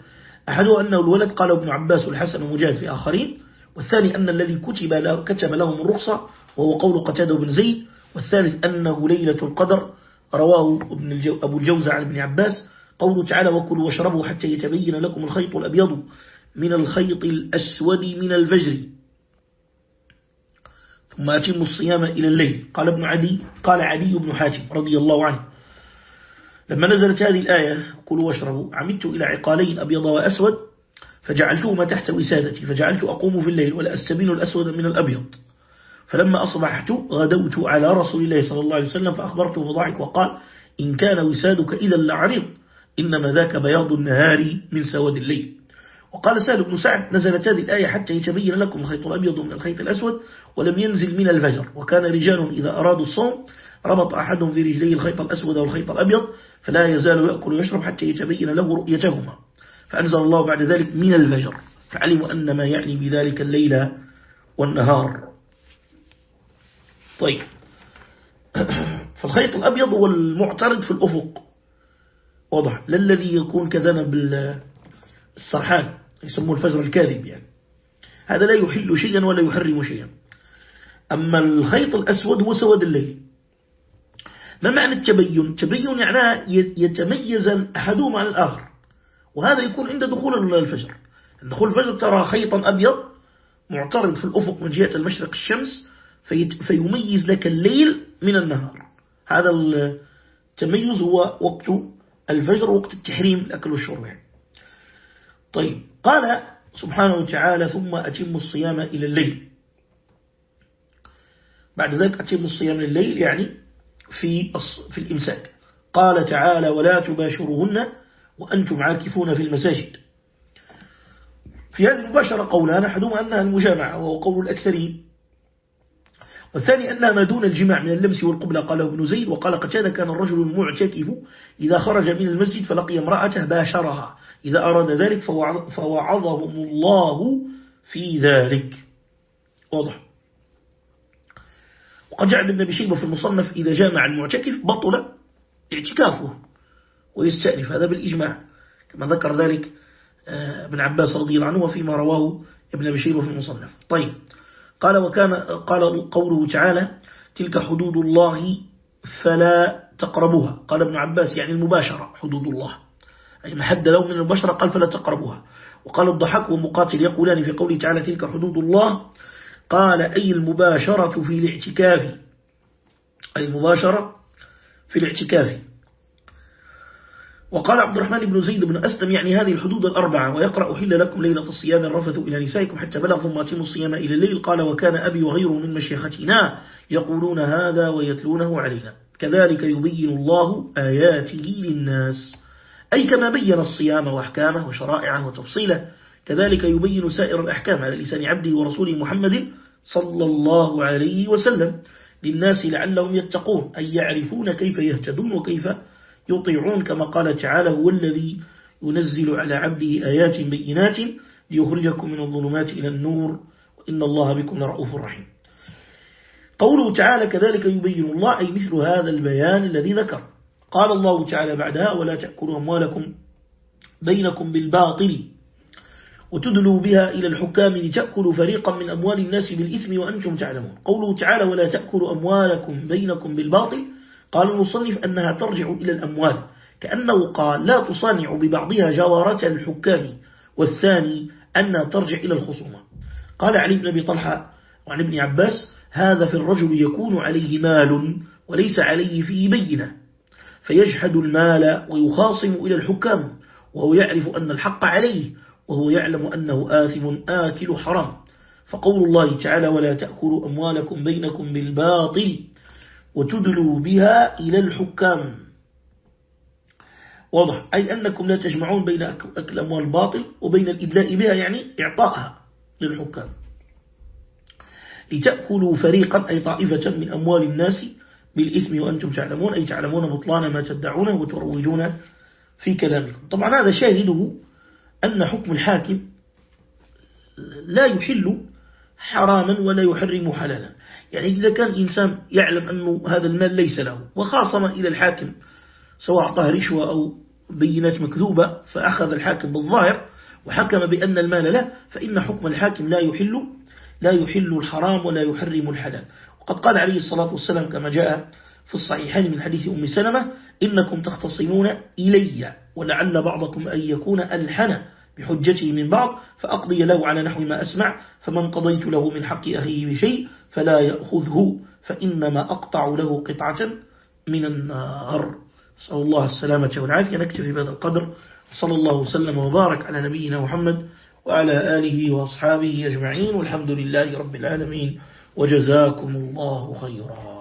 أحدها أنه الولد قال ابن عباس والحسن ومجاهد في آخرين والثاني أن الذي كتب, له كتب لهم الرخصة وهو قول قتادة بن زيد والثالث أنه ليلة القدر رواه ابن الجو أبو الجوزة عن ابن عباس قوله تعالى وكلوا واشربوا حتى يتبين لكم الخيط الأبيض من الخيط الأسود من الفجر ثم أتم الصيام إلى الليل. قال ابن عدي قال عدي بن حاتم رضي الله عنه. لما نزلت هذه الآية كلوا واشربوا. عمدت إلى عقالين أبيض وأسود فجعلتهما تحت وسادتي فجعلت أقوم في الليل ولا أستبين الأسود من الأبيض. فلما أصبحت غدوت على رسول الله صلى الله عليه وسلم فأخبرته فضحك وقال إن كان وسادك إذا لعريض إنما ذاك بياض النهار من سواد الليل. وقال سهل بن سعد نزلت هذه الآية حتى يتبين لكم الخيط الأبيض من الخيط الأسود ولم ينزل من الفجر. وكان رجال إذا أرادوا الصوم ربط أحدهم في رجليه الخيط الأسود والخيط الأبيض فلا يزال يأكل ويشرب حتى يتبين له رؤيتهما. فأنزل الله بعد ذلك من الفجر. فعلموا أن ما يعني بذلك الليل والنهار. طيب. (clears throat) فالخيط الأبيض هو المعترض في الأفق. واضح. لا الذي يكون كذنب السرحان. يسموه الفجر الكاذب يعني. هذا لا يحل شيئا ولا يحرم شيئا. أما الخيط الأسود هو سواد الليل. ما معنى التبين؟ تبين يعني يتميز أحدهما عن الآخر. وهذا يكون عند دخول الفجر. دخول الفجر ترى خيطا أبيض معترض في الأفق من جهة المشرق الشمس فيميز لك الليل من النهار. هذا التميز هو وقت الفجر وقت التحريم الأكل والشرب يعني. طيب قال سبحانه وتعالى ثم أتم الصيام إلى الليل. بعد ذلك أتم الصيام الليل يعني في في الإمساك. قال تعالى ولا تباشرهن وأنتم عاكفون في المساجد. في هذه المباشرة قولان أحدهما أنها المجامعة وهو قول الأكثرين. والثاني أنها ما دون الجماع من اللمس والقبلة. قاله ابن زيد وقال قتادة كان الرجل المعتكف إذا خرج من المسجد فلقي امرأته باشرها. إذا أراد ذلك فوعظهم الله في ذلك. واضح. وقد جعل ابن بشيبة في المصنف إذا جامع المعتكف بطل اعتكافه ويستأنف. هذا بالإجماع كما ذكر ذلك آه، ابن عباس رضي الله عنه وفيما رواه ابن بشيبة في المصنف. طيب قال وكان قال قوله تعالى تلك حدود الله فلا تقربوها. قال ابن عباس يعني المباشرة حدود الله. أي محد لو من البشرة قال فلا تقربوها. وقال الضحك ومقاتل يقولان في قوله تعالى تلك حدود الله قال أي المباشرة في الاعتكاف؟ أي المباشرة في الاعتكاف. وقال عبد الرحمن بن زيد بن أسلم يعني هذه الحدود الأربعة ويقرأ حل لكم ليلة الصيام الرفث إلى نسائكم حتى بلغ ثم أتموا الصيام إلى الليل. قال وكان أبي وغيره من مشيختنا يقولون هذا ويتلونه علينا. كذلك يبين الله آياته للناس. أي كما بين الصيام وأحكامه وشرائعه وتفصيله. كذلك يبين سائر الأحكام على لسان عبده ورسوله محمد صلى الله عليه وسلم للناس لعلهم يتقون أي يعرفون كيف يهتدون وكيف يطيعون كما قال تعالى هو الذي ينزل على عبده آيات بينات ليخرجكم من الظلمات إلى النور وإن الله بكم لرؤوف رحيم. قوله تعالى كذلك يبين الله أي مثل هذا البيان الذي ذكر. قال الله تعالى بعدها ولا تأكلوا أموالكم بينكم بالباطل وتدلوا بها إلى الحكام لتأكلوا فريقا من أموال الناس بالإثم وأنتم تعلمون. قوله تعالى ولا تأكلوا أموالكم بينكم بالباطل. قال المصنف أنها ترجع إلى الأموال. كأنه قال لا تصانع ببعضها جوارة الحكام. والثاني أنها ترجع إلى الخصومة. قال علي بن أبي طلحة وعن ابن عباس هذا في الرجل يكون عليه مال وليس عليه فيه بينة. فيجحد المال ويخاصم إلى الحكام. وهو يعرف أن الحق عليه وهو يعلم أنه آثم آكل حرام. فقول الله تعالى ولا تأكلوا أموالكم بينكم بالباطل وتدلوا بها إلى الحكام. واضح. أي أنكم لا تجمعون بين أكل أموال الباطل وبين الإدلاء بها يعني إعطائها للحكام. لتأكلوا فريقا أي طائفة من أموال الناس بالإثم وأنتم تعلمون أي تعلمون بطلان ما تدعونه وتروجون في كلامكم. طبعا هذا شاهده أن حكم الحاكم لا يحل حراما ولا يحرم حلالا. يعني إذا كان إنسان يعلم أنه هذا المال ليس له وخاصم إلى الحاكم سواء أعطاه رشوة أو بينات مكذوبة فأخذ الحاكم بالظاهر وحكم بأن المال له فإن حكم الحاكم لا يحل لا يحل الحرام ولا يحرم الحلال. وقد قال عليه الصلاة والسلام كما جاء في الصحيحين من حديث أم سلمة إنكم تختصمون إلي ولعل بعضكم أن يكون ألحن بحجته من بعض فأقضي له على نحو ما أسمع فمن قضيت له من حق أخيه بشيء فلا يأخذه فإنما أقطع له قطعة من النار. نسأل الله السلامة والعافية. نكتفي بهذا القدر. صلى الله وسلم وبارك على نبينا محمد وعلى آله وأصحابه أجمعين والحمد لله رب العالمين وجزاكم الله خيرا.